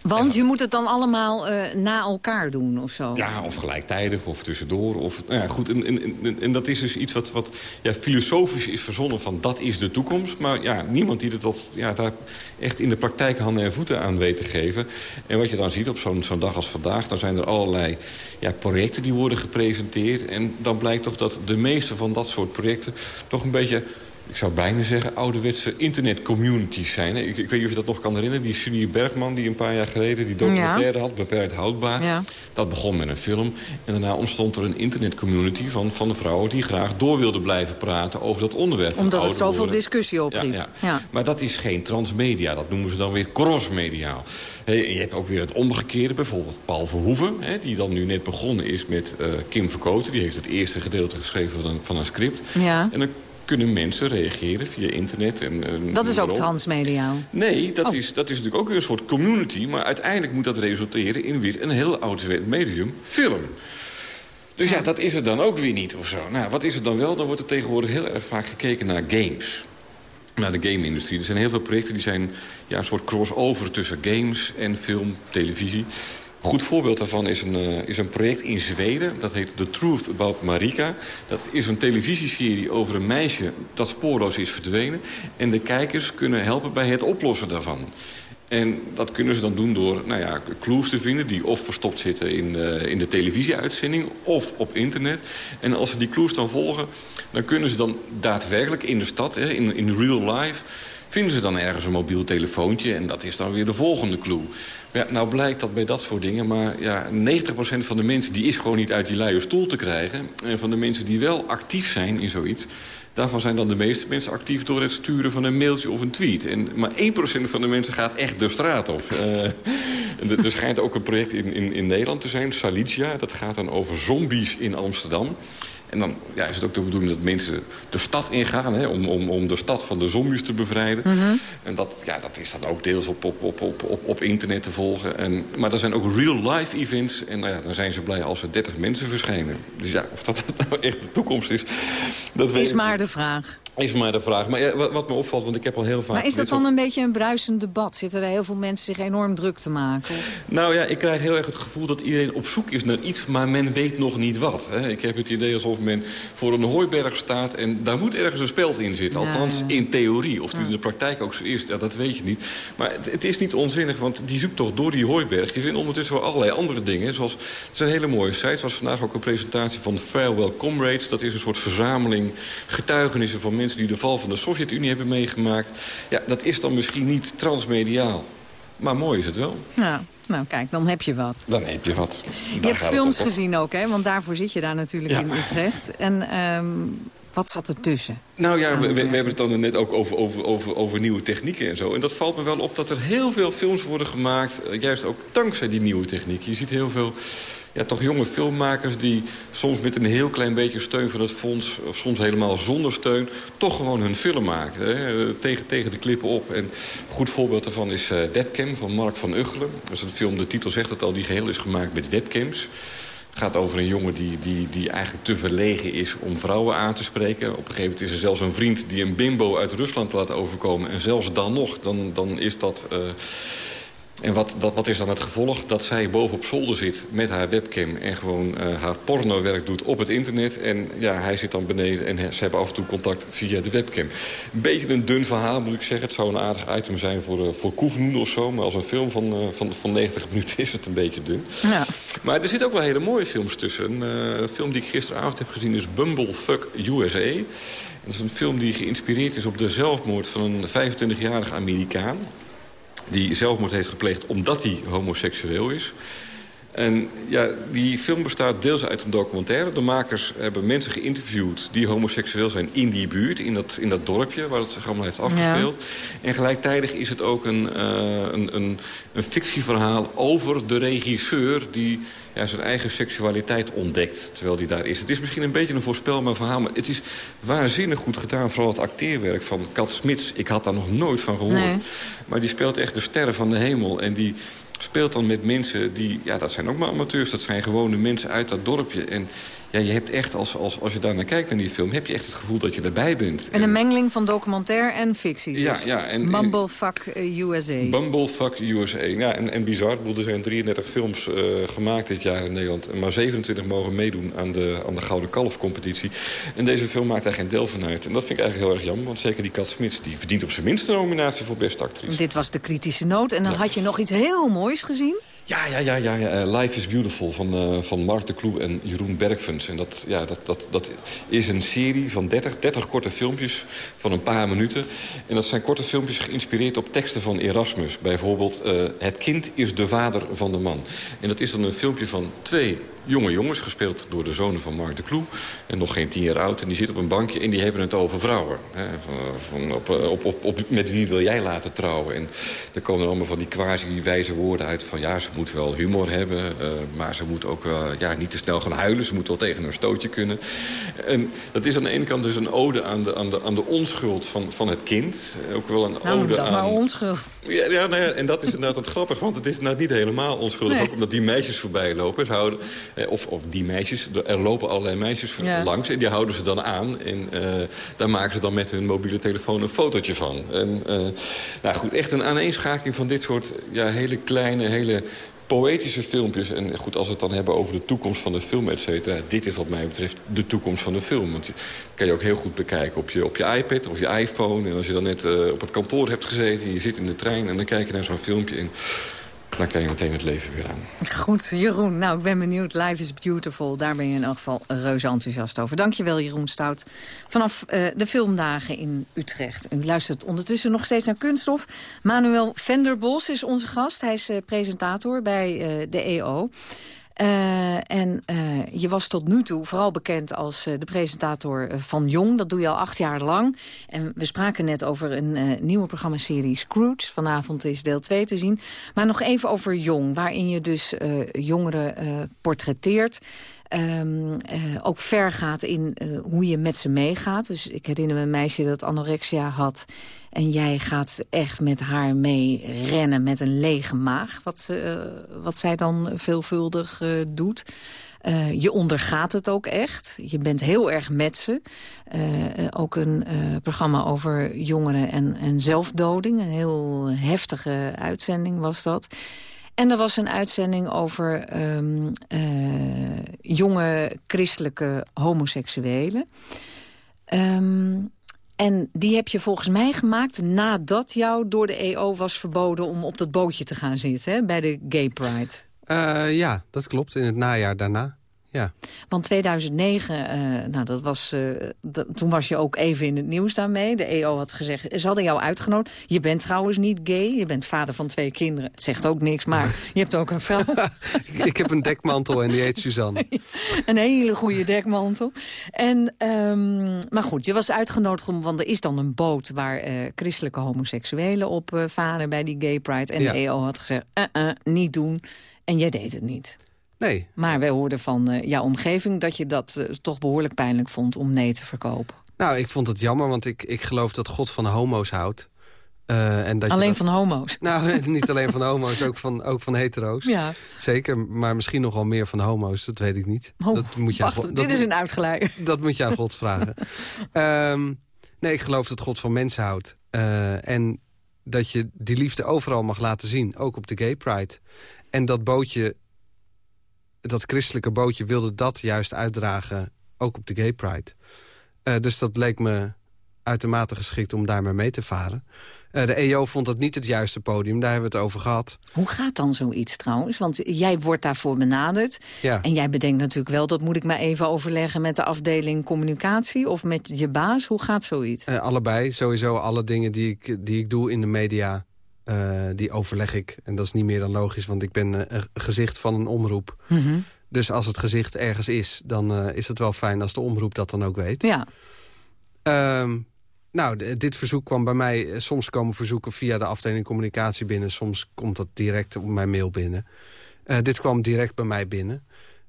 Want je moet het dan allemaal uh, na elkaar doen of zo? Ja, of gelijktijdig of tussendoor. Of, nou ja, goed, en, en, dat is dus iets wat, wat ja, filosofisch is verzonnen van dat is de toekomst. Maar ja, niemand die dat, ja, daar echt in de praktijk handen en voeten aan weet te geven. En wat je dan ziet op zo'n zo'n dag als vandaag... dan zijn er allerlei ja, projecten die worden gepresenteerd. En dan blijkt toch dat de meeste van dat soort projecten toch een beetje ik zou bijna zeggen, ouderwetse internetcommunities zijn. Ik, ik, weet niet of je dat nog kan herinneren. Die Sunny Bergman, die een paar jaar geleden die documentaire had, beperkt houdbaar. Ja. Dat begon met een film. En daarna ontstond er een internetcommunity van, van de vrouwen... die graag door wilden blijven praten over dat onderwerp. Omdat het zoveel worden. discussie opriep. Ja, Ja. Maar dat is geen transmedia. Dat noemen ze dan weer crossmediaal. Hey, en je hebt ook weer het omgekeerde. Bijvoorbeeld Paul Verhoeven, hè, die dan nu net begonnen is met eh, Kim Verkoten. Die heeft het eerste gedeelte geschreven van een, van een script. Ja. En dan kunnen mensen reageren via internet. En, en Dat is ook transmediaal. Nee, dat, Oh. is, dat is natuurlijk ook weer een soort community. Maar uiteindelijk moet dat resulteren in weer een heel oud medium, film. Dus ja, dat is het dan ook weer niet of zo. Nou, wat is het dan wel? Dan wordt er tegenwoordig heel erg vaak gekeken naar games. Naar de game-industrie. Er zijn heel veel projecten die zijn ja, een soort crossover tussen games en film, televisie. Een goed voorbeeld daarvan is een, eh, is een project in Zweden. Dat heet The Truth About Marika. Dat is een televisieserie over een meisje dat spoorloos is verdwenen. En de kijkers kunnen helpen bij het oplossen daarvan. En dat kunnen ze dan doen door nou ja, clues te vinden... die of verstopt zitten in, eh, in de televisieuitzending of op internet. En als ze die clues dan volgen... dan kunnen ze dan daadwerkelijk in de stad, hè, in, in real life... vinden ze dan ergens een mobiel telefoontje... en dat is dan weer de volgende clue. Ja, nou blijkt dat bij dat soort dingen... maar ja, 90% van de mensen die is gewoon niet uit die luie stoel te krijgen. En van de mensen die wel actief zijn in zoiets... Daarvan zijn dan de meeste mensen actief door het sturen van een mailtje of een tweet. En maar 1% van de mensen gaat echt de straat op. Er er schijnt ook een project in, in, in Nederland te zijn, Salicia. Dat gaat dan over zombies in Amsterdam. En dan ja, is het ook de bedoeling dat mensen de stad ingaan... Hè, om, om, om de stad van de zombies te bevrijden. Mhm. En dat, ja, dat is dan ook deels op, op, op, op, op, internet te volgen. En, maar er zijn ook real-life events. En nou ja, dan zijn ze blij als er 30 mensen verschijnen. Dus ja, of dat nou echt de toekomst is... Dat weet Is ik maar de vraag. Is maar de vraag. Maar ja, wat, me opvalt, want ik heb al heel vaak... Maar is dat dan een beetje een bruisend debat? Zitten er heel veel mensen zich enorm druk te maken? Of- Nou ja, ik krijg heel erg het gevoel dat iedereen op zoek is naar iets... maar men weet nog niet wat. Hè. Ik heb het idee alsof men voor een hooiberg staat... en daar moet ergens een speld in zitten. Althans, ja. in theorie. Of die in de praktijk ook zo is, ja, dat weet je niet. Maar het, het is niet onzinnig, want die zoekt toch door die hooiberg. Je vindt ondertussen wel allerlei andere dingen. Zoals, het zijn hele mooie sites. was vandaag ook een presentatie van Farewell Comrades. Dat is een soort verzameling getuigenissen van mensen... die de val van de Sovjet-Unie hebben meegemaakt. Ja, dat is dan misschien niet transmediaal. Maar mooi is het wel. Ja, nou kijk, dan heb je wat. Dan heb je wat. Je hebt films gezien ook, hè? Want daarvoor zit je daar natuurlijk Ja. in Utrecht. En ehm, wat zat er tussen? Nou ja, we, we, we hebben het dan net ook over, over, over, over nieuwe technieken en zo. En dat valt me wel op dat er heel veel films worden gemaakt... eh, juist ook dankzij die nieuwe techniek. Je ziet heel veel ja, toch jonge filmmakers die soms met een heel klein beetje steun van het fonds... of soms helemaal zonder steun, toch gewoon hun film maken. Hè, eh, tegen, tegen de klippen op. En een goed voorbeeld daarvan is eh, Webcam van Mark van Uggelen. Dat is film, de titel zegt het al, die geheel is gemaakt met webcams. Het gaat over een jongen die, die, die eigenlijk te verlegen is om vrouwen aan te spreken. Op een gegeven moment is er zelfs een vriend die een bimbo uit Rusland laat overkomen. En zelfs dan nog, dan, dan is dat... eh, en wat, dat, wat is dan het gevolg? Dat zij boven op zolder zit met haar webcam... en gewoon eh, haar pornowerk doet op het internet. En ja, hij zit dan beneden en ze hebben af en toe contact via de webcam. Een beetje een dun verhaal, moet ik zeggen. Het zou een aardig item zijn voor, uh, voor Koefnoen of zo. Maar als een film van, eh, van, van 90 minuten is het een beetje dun. Ja. Maar er zitten ook wel hele mooie films tussen. Eh, een film die ik gisteravond heb gezien is Bumblefuck USA. Dat is een film die geïnspireerd is op de zelfmoord van een 25-jarige Amerikaan. Die zelfmoord heeft gepleegd omdat hij homoseksueel is. En ja, die film bestaat deels uit een documentaire. De makers hebben mensen geïnterviewd die homoseksueel zijn in die buurt, in dat, in dat dorpje waar het zich allemaal heeft afgespeeld. En gelijktijdig is het ook een, eh, een, een, een fictieverhaal over de regisseur die ja, zijn eigen seksualiteit ontdekt terwijl die daar is. Het is misschien een beetje een voorspelbaar verhaal, maar het is waanzinnig goed gedaan. Vooral het acteerwerk van Kat Smits. Ik had daar nog nooit van gehoord. Nee. Maar die speelt echt de sterren van de hemel. En die speelt dan met mensen die... Ja, dat zijn ook maar amateurs. Dat zijn gewone mensen uit dat dorpje. En ja, je hebt echt, als, als, als je daar naar kijkt naar die film... heb je echt het gevoel dat je erbij bent. En een mengeling van documentaire en fictie. Dus. Ja, ja, en- Mumblefuck eh, USA. Bumblefuck USA. Ja, en, en bizar, er zijn 33 films eh, gemaakt dit jaar in Nederland. Maar 27 mogen meedoen aan de, aan de Gouden Kalf-competitie. En deze film maakt daar geen deel van uit. En dat vind ik eigenlijk heel erg jammer. Want zeker die Kat Smits, die verdient op zijn minst een nominatie voor beste actrice. Dit was de kritische noot. En dan had je nog iets heel moois gezien. Ja, ja, ja, ja, ja. Eh, Life is Beautiful van, uh, van Mark de Kloe en Jeroen Bergfens. En dat, ja, dat, dat, dat is een serie van 30, 30 korte filmpjes van een paar minuten. En dat zijn korte filmpjes geïnspireerd op teksten van Erasmus. Bijvoorbeeld, uh, het kind is de vader van de man. En dat is dan een filmpje van twee jonge jongens, gespeeld door de zonen van Mark de Kloe. En nog geen tien jaar oud. En die zitten op een bankje en die hebben het over vrouwen. Hè, van, op, op, op, op, met wie wil jij laten trouwen? En er komen allemaal van die quasi-wijze woorden uit van... ja, ze moet wel humor hebben, uh, maar ze moet ook uh, ja, niet te snel gaan huilen. Ze moet wel tegen een stootje kunnen. En dat is aan de ene kant dus een ode aan de, aan de, aan de onschuld van, van het kind. Ook wel een nou, ode dat aan... maar onschuld. Ja, ja, nou ja, en dat is inderdaad het grappig, want het is nou niet helemaal onschuldig. Nee. Ook omdat die meisjes voorbij lopen. Ze houden, eh, of, of die meisjes, er lopen allerlei meisjes Ja. langs en die houden ze dan aan. En eh, daar maken ze dan met hun mobiele telefoon een fotootje van. En, eh, nou goed, echt een aaneenschakeling van dit soort ja, hele kleine, hele poëtische filmpjes. En goed, als we het dan hebben over de toekomst van de film, et cetera. Dit is wat mij betreft de toekomst van de film. Want die kan je ook heel goed bekijken op je, op je iPad of je iPhone. En als je dan net eh, op het kantoor hebt gezeten en je zit in de trein... en dan kijk je naar zo'n filmpje en dan krijg je meteen het leven weer aan. Goed, Jeroen. Nou, ik ben benieuwd. Life is beautiful. Daar ben je in elk geval reuze enthousiast over. Dankjewel, Jeroen Stout. Vanaf eh, de filmdagen in Utrecht. U luistert ondertussen nog steeds naar Kunststof. Manuel Venderbos is onze gast. Hij is eh, presentator bij eh, de EO. Eh, en eh, je was tot nu toe vooral bekend als eh, de presentator van Jong. Dat doe je al acht jaar lang. En we spraken net over een nieuwe programmaserie Scrooge. Vanavond is deel 2 te zien. Maar nog even over Jong, waarin je dus jongeren portretteert. Ehm, eh, ook ver gaat in hoe je met ze meegaat. Dus ik herinner me een meisje dat anorexia had. En jij gaat echt met haar mee rennen met een lege maag. Wat, eh, wat zij dan veelvuldig eh, doet. Eh, je ondergaat het ook echt. Je bent heel erg met ze. Ook een programma over jongeren en, en zelfdoding. Een heel heftige uitzending was dat. En er was een uitzending over ehm, eh, jonge christelijke homoseksuelen. Ehm, en die heb je volgens mij gemaakt nadat jou door de EO was verboden... om op dat bootje te gaan zitten hè, bij de Gay Pride. Eh, ja, dat klopt. In het najaar daarna. Ja. Want 2009, eh, nou, dat was, eh, dat- toen was je ook even in het nieuws daarmee. De EO had gezegd, ze hadden jou uitgenodigd. Je bent trouwens niet gay, je bent vader van twee kinderen. Het zegt ook niks, maar je hebt ook een vrouw. ik, heb een dekmantel en die heet Suzanne. een hele goede dekmantel. En, ehm, maar goed, je was uitgenodigd om, want er is dan een boot... waar eh, christelijke homoseksuelen op varen bij die Gay Pride. En Ja. de EO had gezegd, niet doen. En jij deed het niet. Nee. Maar wij hoorden van eh, jouw omgeving dat je dat eh, toch behoorlijk pijnlijk vond om nee te verkopen. Nou, ik vond het jammer, want ik, ik geloof dat God van homo's houdt. Eh, en dat Alleen dat- van homo's. Nou, niet alleen van homo's, ook van, ook van hetero's. Ja. Zeker, maar misschien nog wel meer van homo's, dat weet ik niet. Oh, dat moet je aan wacht, God- dit dat- is een uitgeleider. Dat moet je aan God vragen. Ehm, nee, ik geloof dat God van mensen houdt. En dat je die liefde overal mag laten zien, ook op de Gay Pride. En dat bootje, dat christelijke bootje, wilde dat juist uitdragen, ook op de Gay Pride. Eh, dus dat leek me uitermate geschikt om daar maar mee te varen. Eh, de EO vond dat niet het juiste podium, daar hebben we het over gehad. Hoe gaat dan zoiets trouwens? Want jij wordt daarvoor benaderd. Ja. En jij bedenkt natuurlijk wel, dat moet ik maar even overleggen... met de afdeling communicatie of met je baas. Hoe gaat zoiets? Eh, allebei, sowieso alle dingen die ik, die ik doe in de media, eh, die overleg ik. En dat is niet meer dan logisch, want ik ben eh, een gezicht van een omroep. Mhm. Dus als het gezicht ergens is, dan eh, is het wel fijn als de omroep dat dan ook weet. Ja. Ehm, nou, dit verzoek kwam bij mij... Soms komen verzoeken via de afdeling communicatie binnen. Soms komt dat direct op mijn mail binnen. Dit kwam direct bij mij binnen.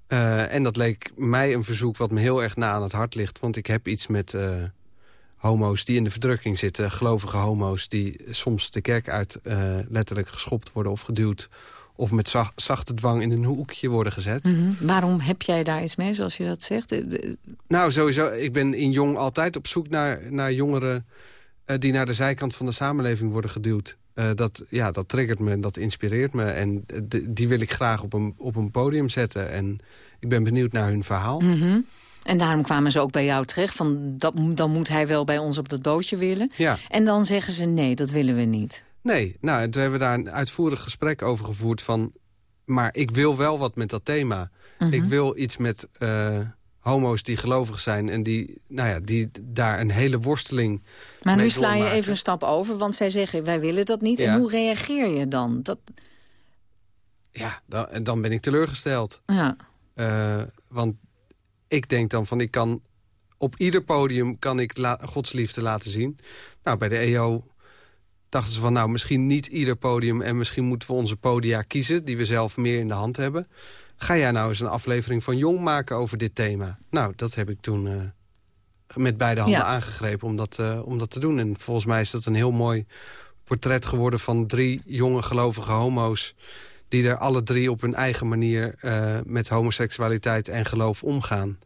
En dat leek mij een verzoek wat me heel erg na aan het hart ligt. Want ik heb iets met homo's die in de verdrukking zitten. Gelovige homo's die soms de kerk uit eh, letterlijk geschopt worden of geduwd. Of met zach- zachte dwang in een hoekje worden gezet. Mhm. Waarom heb jij daar iets mee, zoals je dat zegt? Eh, eh, Nou, sowieso. Ik ben in Jong altijd op zoek naar, naar jongeren... die naar de zijkant van de samenleving worden geduwd. Dat, ja, dat triggert me en dat inspireert me. En die wil ik graag op een, op een podium zetten. En ik ben benieuwd naar hun verhaal. mhm. En daarom kwamen ze ook bij jou terecht. Van, dat, dan moet hij wel bij ons op dat bootje willen. Ja. En dan zeggen ze, nee, dat willen we niet. Nee, nou, en toen hebben we daar een uitvoerig gesprek over gevoerd van... maar ik wil wel wat met dat thema. Mhm. Ik wil iets met eh, homo's die gelovig zijn... en die, nou ja, die daar een hele worsteling Maar nu sla je even een stap over, want zij zeggen wij willen dat niet. Ja. En hoe reageer je dan? Dat, Ja, dan, en dan ben ik teleurgesteld. ja. Eh, want ik denk dan van ik kan op ieder podium kan ik la godsliefde laten zien. Nou, bij de EO dachten ze van nou misschien niet ieder podium en misschien moeten we onze podia kiezen die we zelf meer in de hand hebben. Ga jij nou eens een aflevering van Jong maken over dit thema? Nou, dat heb ik toen eh, met beide handen Ja. aangegrepen om dat, eh, om dat te doen. En volgens mij is dat een heel mooi portret geworden van drie jonge gelovige homo's die er alle drie op hun eigen manier eh, met homoseksualiteit en geloof omgaan.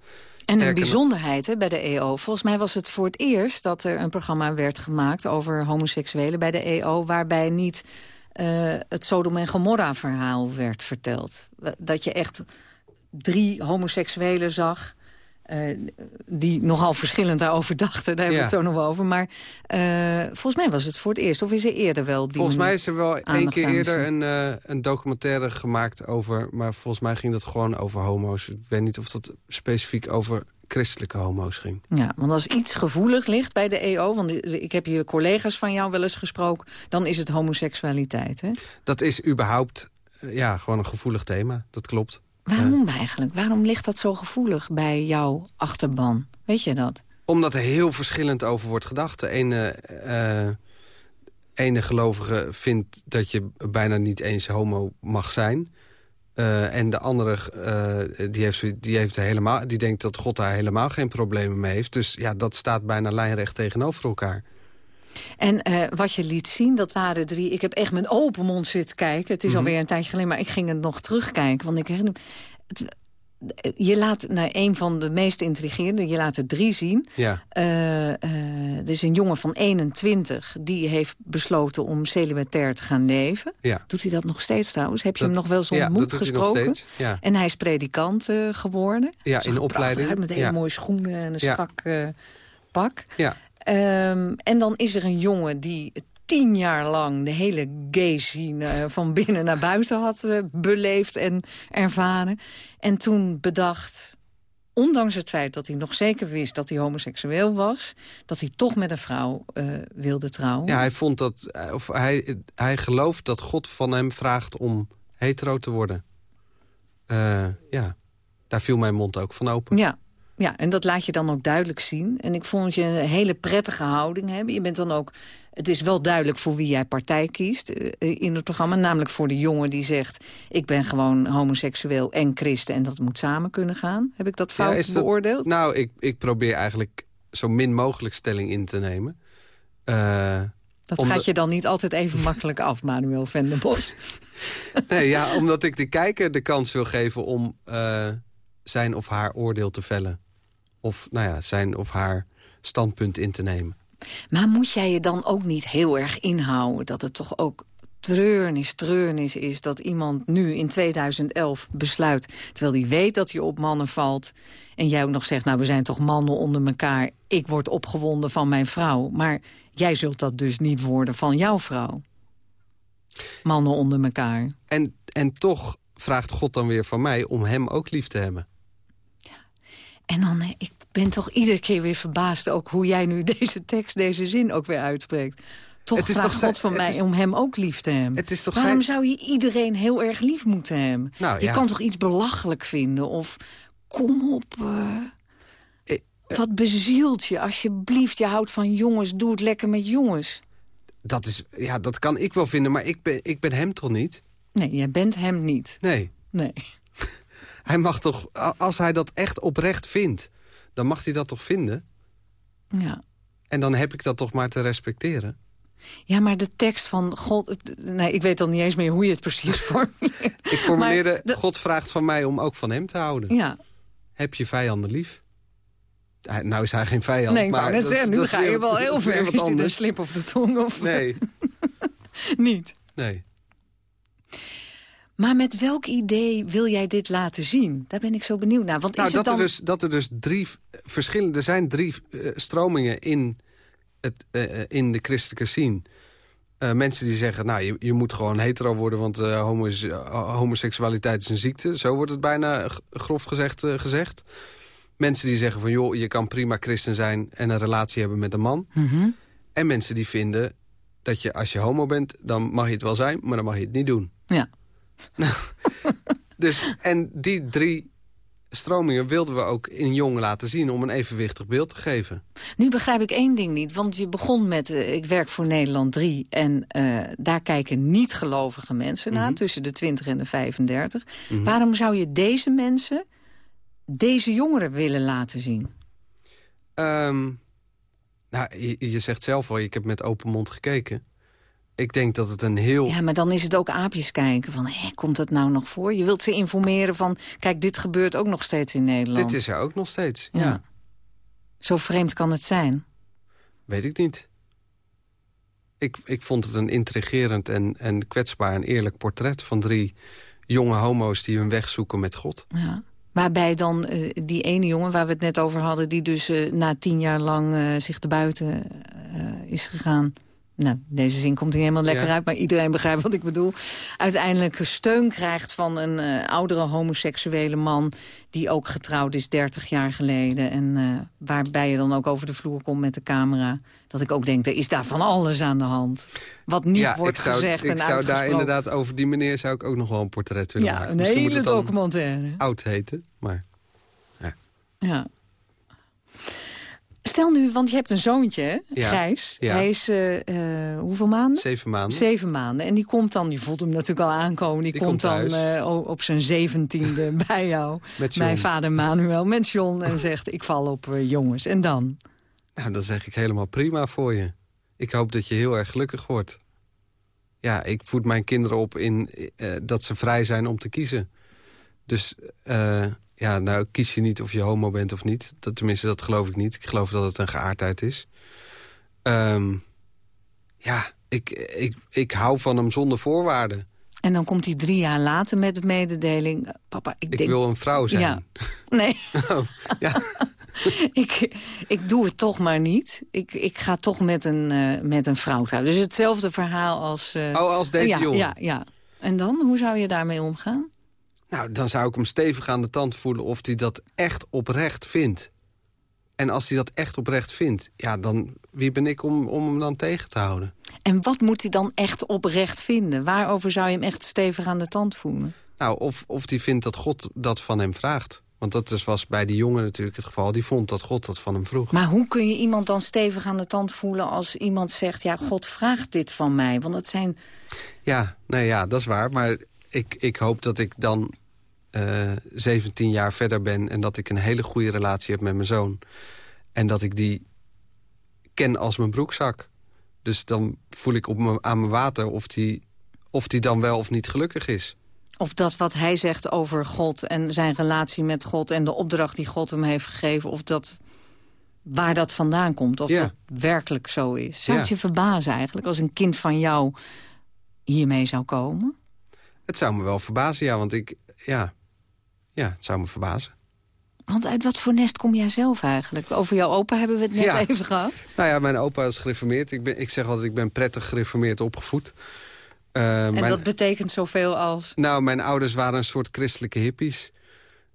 En een bijzonderheid hè, bij de EO. Volgens mij was het voor het eerst dat er een programma werd gemaakt... over homoseksuelen bij de EO... waarbij niet eh, het Sodom en Gomorra verhaal werd verteld. Dat je echt drie homoseksuelen zag... eh, die nogal verschillend daarover dachten, daar hebben we Ja. het zo nog wel over. Maar eh, volgens mij was het voor het eerst. Of is er eerder wel die Volgens mij is er wel één keer eerder een, eh, een documentaire gemaakt over... maar volgens mij ging dat gewoon over homo's. Ik weet niet of dat specifiek over christelijke homo's ging. Ja, want als iets gevoelig ligt bij de EO... want ik heb hier collega's van jou wel eens gesproken... dan is het homoseksualiteit, hè? Dat is überhaupt ja, gewoon een gevoelig thema, dat klopt. Waarom eigenlijk? Waarom ligt dat zo gevoelig bij jouw achterban? Weet je dat? Omdat er heel verschillend over wordt gedacht. De ene, eh, ene gelovige vindt dat je bijna niet eens homo mag zijn. Eh, en de andere, eh, die, heeft, die, heeft helemaal, die denkt dat God daar helemaal geen problemen mee heeft. Dus ja, dat staat bijna lijnrecht tegenover elkaar. En eh, wat je liet zien, dat waren drie... Ik heb echt met open mond zitten kijken. Het is Mhm. alweer een tijdje geleden, maar ik ging het nog terugkijken. Want ik herinner het, je laat nou, een van de meest intrigerende, je laat er drie zien. Ja. Eh, eh, er is een jongen van 21 die heeft besloten om celibatair te gaan leven. Ja. Doet hij dat nog steeds trouwens? Heb je Dat- hem nog wel eens ja, ontmoet dat doet hij nog gesproken? steeds, ja. En hij is predikant eh, geworden. Ja, Zag in er opleiding. uit met hele mooie schoenen en een strak eh, pak. Ja. Ehm, en dan is er een jongen die tien jaar lang de hele gay scene eh, van binnen naar buiten had eh, beleefd en ervaren. En toen bedacht, ondanks het feit dat hij nog zeker wist dat hij homoseksueel was... dat hij toch met een vrouw eh, wilde trouwen. Ja, hij vond dat, of hij, hij gelooft dat God van hem vraagt om hetero te worden. Ja, daar viel mijn mond ook van open. Ja. Ja, en dat laat je dan ook duidelijk zien. En ik vond je een hele prettige houding hebben. Je bent dan ook... Het is wel duidelijk voor wie jij partij kiest eh, in het programma. Namelijk voor de jongen die zegt... ik ben gewoon homoseksueel en christen en dat moet samen kunnen gaan. Heb ik dat fout Ja, is dat- beoordeeld? Nou, ik, ik probeer eigenlijk zo min mogelijk stelling in te nemen. Eh, dat omdat- gaat je dan niet altijd even makkelijk af, Manuel Venderbos. Nee, ja, omdat ik de kijker de kans wil geven om eh, zijn of haar oordeel te vellen. Of nou ja, zijn of haar standpunt in te nemen. Maar moet jij je dan ook niet heel erg inhouden... dat het toch ook treurnis, treurnis is... dat iemand nu in 2011 besluit... terwijl hij weet dat hij op mannen valt... en jij ook nog zegt, nou, we zijn toch mannen onder elkaar... ik word opgewonden van mijn vrouw. Maar jij zult dat dus niet worden van jouw vrouw. Mannen onder elkaar. En, en toch vraagt God dan weer van mij om hem ook lief te hebben. En dan, eh, ik ben toch iedere keer weer verbaasd... ook hoe jij nu deze tekst, deze zin ook weer uitspreekt. Toch Het is vraagt God van mij is- om hem ook lief te hebben. Het is toch Waarom zijn- zou je iedereen heel erg lief moeten hebben? Nou, je ja. kan toch iets belachelijk vinden? Of kom op... eh, wat bezielt je? Alsjeblieft, je houdt van jongens, doe het lekker met jongens. Dat, is, ja, dat kan ik wel vinden, maar ik ben, ik ben hem toch niet? Nee, jij bent hem niet. Nee. Nee. Hij mag toch, als hij dat echt oprecht vindt, dan mag hij dat toch vinden? Ja. En dan heb ik dat toch maar te respecteren. ja, maar de tekst van God... Nee, ik weet dan niet eens meer hoe je het precies formuleert. Ik formuleerde, de- God vraagt van mij om ook van hem te houden. Ja. Heb je vijanden lief? Hij- Nou is hij geen vijand. Nee, maar dat- zeggen, nu dat ga je wel heel ver. Is dit een slip of de tong? Of Nee, niet? nee. Maar met welk idee wil jij dit laten zien? Daar ben ik zo benieuwd naar. Want Nou, is dat, het dan... er dus, dat er dus drie verschillende... Er zijn drie eh, stromingen in, het, eh, eh, in de christelijke scene. Uh, mensen die zeggen, nou, je, je moet gewoon hetero worden... want homos, homoseksualiteit is een ziekte. Zo wordt het bijna grof gezegd, gezegd. Mensen die zeggen van, joh, je kan prima christen zijn... en een relatie hebben met een man. Mhm. En mensen die vinden dat je, als je homo bent... dan mag je het wel zijn, maar dan mag je het niet doen. Ja. dus, en die drie stromingen wilden we ook in jong laten zien... om een evenwichtig beeld te geven. Nu begrijp ik één ding niet, want je begon met... Uh, ik werk voor Nederland 3 en uh, daar kijken niet-gelovige mensen naar... Mhm. tussen de 20 en de 35. Mhm. Waarom zou je deze mensen, deze jongeren willen laten zien? Um, nou, je, je, zegt zelf al, ik heb met open mond gekeken. Ik denk dat het een heel... Ja, maar dan is het ook aapjes kijken van, hé, komt dat nou nog voor? Je wilt ze informeren van, kijk, dit gebeurt ook nog steeds in Nederland. Dit is er ook nog steeds, ja. ja. Zo vreemd kan het zijn. Weet ik niet. Ik, ik vond het een intrigerend en, en kwetsbaar en eerlijk portret... van drie jonge homo's die hun weg zoeken met God. Ja. Waarbij dan uh, die ene jongen waar we het net over hadden... die dus uh, na tien jaar lang uh, zich te buiten is gegaan... Nou, deze zin komt niet helemaal lekker Ja. uit, maar iedereen begrijpt wat ik bedoel. Uiteindelijk steun krijgt van een eh, oudere homoseksuele man... die ook getrouwd is 30 jaar geleden. En eh, waarbij je dan ook over de vloer komt met de camera. Dat ik ook denk, er is daar van alles aan de hand. Wat niet ja, wordt ik zou, gezegd ik en zou uitgesproken. daar inderdaad over die meneer zou ik ook nog wel een portret willen Ja, maken. een Misschien moet hele documentaire. oud heten, maar... Ja. Stel nu, want je hebt een zoontje? Ja, Gijs. ja. Hij is eh, eh, hoeveel maanden? Zeven maanden. Zeven maanden. En die komt dan, die voelt hem natuurlijk al aankomen... die, Die komt, komt dan eh, op zijn zeventiende bij jou. Met John. Mijn vader Manuel, met John. En zegt, ik val op jongens. En dan? Nou, dan zeg ik helemaal prima voor je. Ik hoop dat je heel erg gelukkig wordt. Ja, ik voed mijn kinderen op in dat ze vrij zijn om te kiezen. Dus eh, ja, nou kies je niet of je homo bent of niet. Dat, tenminste, dat geloof ik niet. Ik geloof dat het een geaardheid is. Ehm, ja, ik, ik, ik hou van hem zonder voorwaarden. En dan komt hij drie jaar later met de mededeling... Papa, ik, Ik denk... wil een vrouw zijn. Ja. Nee. Oh, ja. ik, ik doe het toch maar niet. Ik, ik ga toch met een, eh, met een vrouw trouwen. Dus hetzelfde verhaal als... eh, Oh, als deze ja, jongen? Ja, ja. En dan? Hoe zou je daarmee omgaan? Nou, dan zou ik hem stevig aan de tand voelen of hij dat echt oprecht vindt. En als hij dat echt oprecht vindt, ja, dan wie ben ik om, om hem dan tegen te houden? En wat moet hij dan echt oprecht vinden? Waarover zou je hem echt stevig aan de tand voelen? Nou, of, of die vindt dat God dat van hem vraagt. Want dat is, was bij die jongen natuurlijk het geval. Die vond dat God dat van hem vroeg. Maar hoe kun je iemand dan stevig aan de tand voelen... als iemand zegt, ja, God vraagt dit van mij? Want dat zijn... Ja, nee, ja, dat is waar. Maar ik, ik hoop dat ik dan eh 17 jaar verder ben... en dat ik een hele goede relatie heb met mijn zoon. En dat ik die ken als mijn broekzak. Dus dan voel ik op me, aan mijn water of die, of die dan wel of niet gelukkig is. Of dat wat hij zegt over God en zijn relatie met God... en de opdracht die God hem heeft gegeven... of dat waar dat vandaan komt, of Ja. dat werkelijk zo is. Zou het Ja. je verbazen eigenlijk als een kind van jou hiermee zou komen? Het zou me wel verbazen, ja, want ik... Ja, ja het zou me verbazen. Want uit wat voor nest kom jij zelf eigenlijk? Over jouw opa hebben we het net Ja. even gehad. Nou ja, mijn opa is gereformeerd. Ik, ben, ik zeg altijd, ik ben prettig gereformeerd opgevoed. Eh, En mijn, dat betekent zoveel als... Nou, mijn ouders waren een soort christelijke hippies.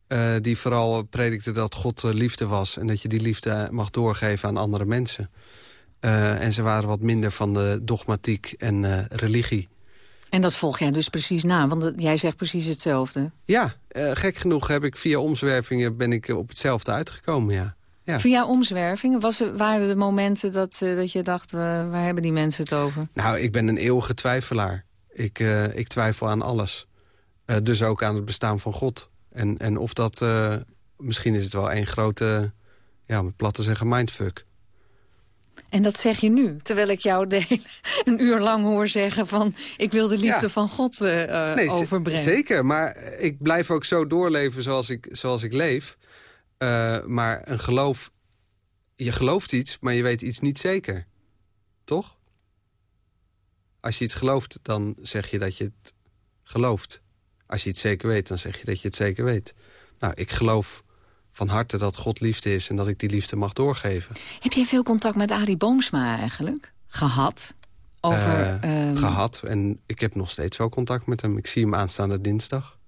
eh, die vooral predikten dat God eh, liefde was. En dat je die liefde mag doorgeven aan andere mensen. En ze waren wat minder van de dogmatiek en religie. En dat volg jij dus precies na, want jij zegt precies hetzelfde. Ja, eh, gek genoeg heb ik via omzwervingen ben ik op hetzelfde uitgekomen, ja. ja. Via omzwervingen, was er, waren er de momenten dat, eh, dat je dacht... waar hebben die mensen het over? Nou, ik ben een eeuwige twijfelaar. Ik, eh, ik twijfel aan alles. Dus ook aan het bestaan van God. En, en of dat... misschien is het wel één grote, ja, om het plat te zeggen, mindfuck. En dat zeg je nu, terwijl ik jou de hele, een uur lang hoor zeggen van... ik wil de liefde Ja. van God eh, eh, Nee, overbrengen. Zeker, maar ik blijf ook zo doorleven zoals ik, zoals ik leef. Eh, maar een geloof... Je gelooft iets, maar je weet iets niet zeker. Toch? Als je iets gelooft, dan zeg je dat je het gelooft. Als je iets zeker weet, dan zeg je dat je het zeker weet. Nou, ik geloof van harte dat God liefde is... en dat ik die liefde mag doorgeven. Heb jij veel contact met Arie Boomsma eigenlijk? Gehad? Over, eh, ehm, gehad. En ik heb nog steeds wel contact met hem. Ik zie hem aanstaande dinsdag.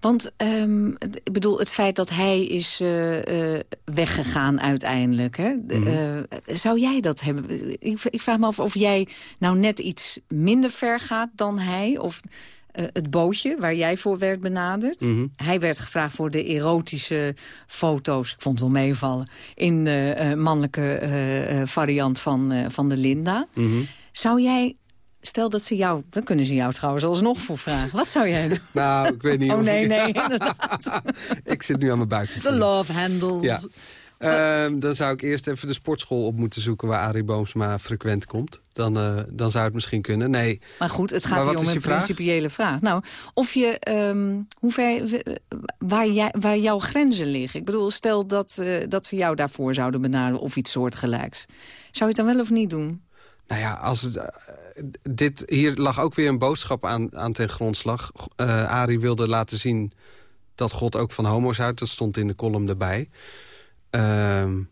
Want ehm, ik bedoel, het feit dat hij is eh, eh, weggegaan uiteindelijk... Hè? Mhm. zou jij dat hebben? Ik, ik vraag me af of jij nou net iets minder ver gaat dan hij... of eh, het bootje waar jij voor werd benaderd. Mhm. Hij werd gevraagd voor de erotische foto's. Ik vond het wel meevallen. In de eh, mannelijke eh, variant van, van de Linda. Mhm. Zou jij... Stel dat ze jou... Dan kunnen ze jou trouwens alsnog voor vragen. Wat zou jij doen? Nou, ik weet niet Oh nee, nee, inderdaad. ik zit nu aan mijn buik te De love handles. Ja. Ehm, dan zou ik eerst even de sportschool op moeten zoeken... waar Arie Boomsma frequent komt. Dan, eh, dan zou het misschien kunnen. Nee. Maar goed, het gaat hier om een vraag? principiële vraag. Nou, of je, ehm, hoe ver, waar, jij, waar jouw grenzen liggen. Ik bedoel, stel dat, eh, dat ze jou daarvoor zouden benaderen of iets soortgelijks. Zou je het dan wel of niet doen? Nou ja, als het, eh, dit, hier lag ook weer een boodschap aan, aan ten grondslag. Arie wilde laten zien dat God ook van homo's houdt. Dat stond in de column erbij. Ehm,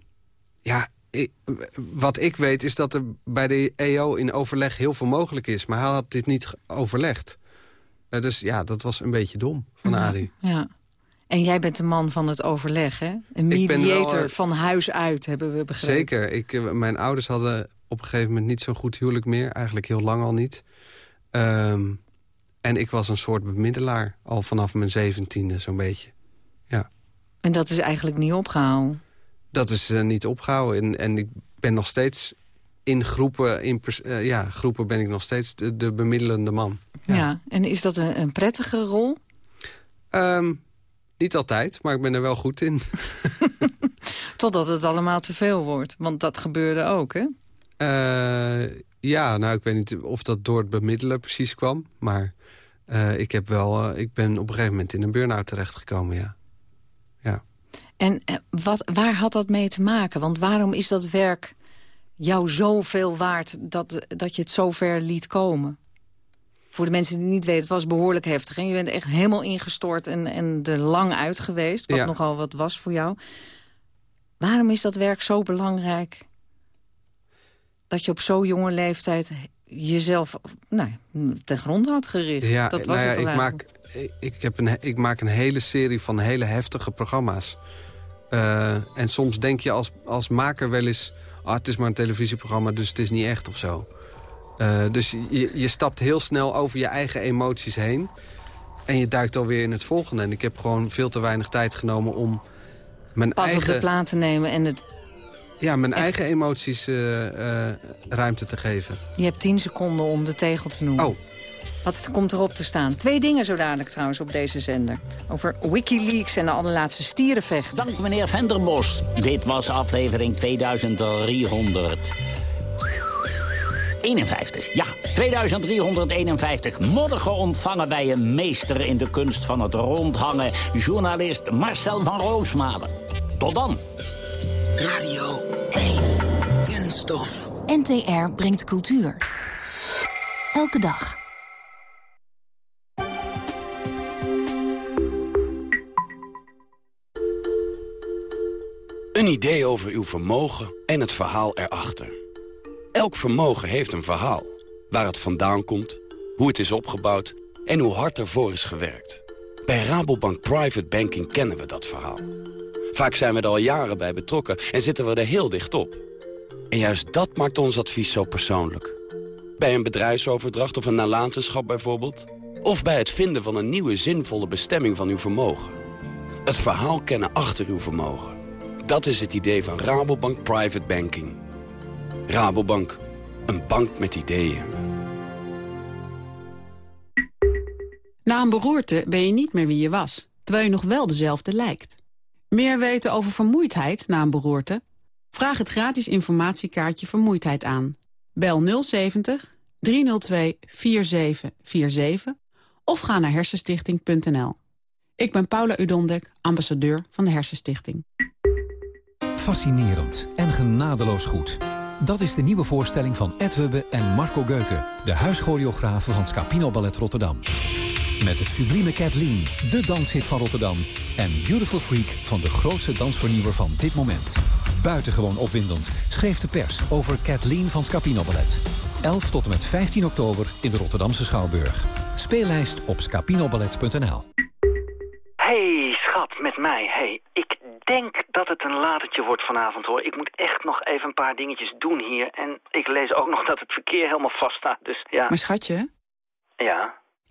ja, ik- wat ik weet is dat er bij de EO in overleg heel veel mogelijk is. Maar hij had dit niet overlegd. Eh, dus ja, dat was een beetje dom van Arie. Ja. En jij bent de man van het overleg, hè? Een mediator wel, eh, van huis uit, hebben we begrepen. Zeker. Ik, eh, mijn ouders hadden op een gegeven moment niet zo'n goed huwelijk meer. Eigenlijk heel lang al niet. Ehm, en ik was een soort bemiddelaar. Al vanaf mijn zeventiende zo'n beetje. Ja. En dat is eigenlijk niet opgehouden. Dat is eh, niet opgehouden. En, en ik ben nog steeds in groepen, in pers- eh, ja, groepen ben ik nog steeds de, de bemiddelende man. Ja. En is dat een, een prettige rol? Ehm, niet altijd, maar ik ben er wel goed in. Totdat het allemaal te veel wordt. Want dat gebeurde ook, hè? Eh, ja, nou, ik weet niet of dat door het bemiddelen precies kwam. Maar eh, ik, heb wel, eh, ik ben op een gegeven moment in een burn-out terechtgekomen, ja. En eh, wat, waar had dat mee te maken? Want waarom is dat werk jou zoveel waard dat, dat je het zover liet komen? Voor de mensen die het niet weten, het was behoorlijk heftig. En je bent echt helemaal ingestort en, en er lang uit geweest. Wat Ja. nogal wat was voor jou. Waarom is dat werk zo belangrijk? Dat je op zo'n jonge leeftijd jezelf nou, ten gronde had gericht. Ja, dat was nou ja, het ik, maak, ik, heb een, ik maak een hele serie van hele heftige programma's. Eh, en soms denk je als, als maker wel eens... Ah, het is maar een televisieprogramma, dus het is niet echt of zo. Eh, dus je, je stapt heel snel over je eigen emoties heen. En je duikt alweer in het volgende. En ik heb gewoon veel te weinig tijd genomen om mijn Pas op eigen... de plaat te nemen en het, Ja, mijn eigen emoties eh, eh, ruimte te geven. je hebt tien seconden om de tegel te noemen. Oh. Wat komt erop te staan? Twee dingen zo dadelijk trouwens op deze zender. Over Wikileaks en de allerlaatste stierenvecht. Dank meneer Venterbos. Dit was aflevering 2300. 51, ja, 2351. Morgen ontvangen wij een meester in de kunst van het rondhangen. Journalist Marcel van Roosmalen. Tot dan. Radio 1. Kunststof. NTR brengt cultuur. Elke dag. Een idee over uw vermogen en het verhaal erachter. Elk vermogen heeft een verhaal. Waar het vandaan komt, hoe het is opgebouwd en hoe hard ervoor is gewerkt. Bij Rabobank Private Banking kennen we dat verhaal. Vaak zijn we er al jaren bij betrokken en zitten we er heel dicht op. En juist dat maakt ons advies zo persoonlijk. Bij een bedrijfsoverdracht of een nalatenschap bijvoorbeeld. Of bij het vinden van een nieuwe zinvolle bestemming van uw vermogen. Het verhaal kennen achter uw vermogen. Dat is het idee van Rabobank Private Banking. Rabobank, een bank met ideeën. Na een beroerte ben je niet meer wie je was, terwijl je nog wel dezelfde lijkt. Meer weten over vermoeidheid na een beroerte? Vraag het gratis informatiekaartje Vermoeidheid aan. Bel 070 302 4747 of ga naar hersenstichting.nl. Ik ben Paula Udondek, ambassadeur van de Hersenstichting. Fascinerend en genadeloos goed. Dat is de nieuwe voorstelling van Ed Hubbe en Marco Geuken... de huischoreografen van Scapino Ballet Rotterdam. Met het sublieme Kathleen, de danshit van Rotterdam... en Beautiful Freak van de grootste dansvernieuwer van dit moment. Buitengewoon opwindend schreef de pers over Kathleen van Scapino Ballet. 11 tot en met 15 oktober in de Rotterdamse Schouwburg. Speellijst op scapinoballet.nl. Hey, schat, met mij. Hey, ik denk dat het een latertje wordt vanavond, hoor. Ik moet echt nog even een paar dingetjes doen hier. En ik lees ook nog dat het verkeer helemaal vast staat, dus ja. Maar schatje, Ja?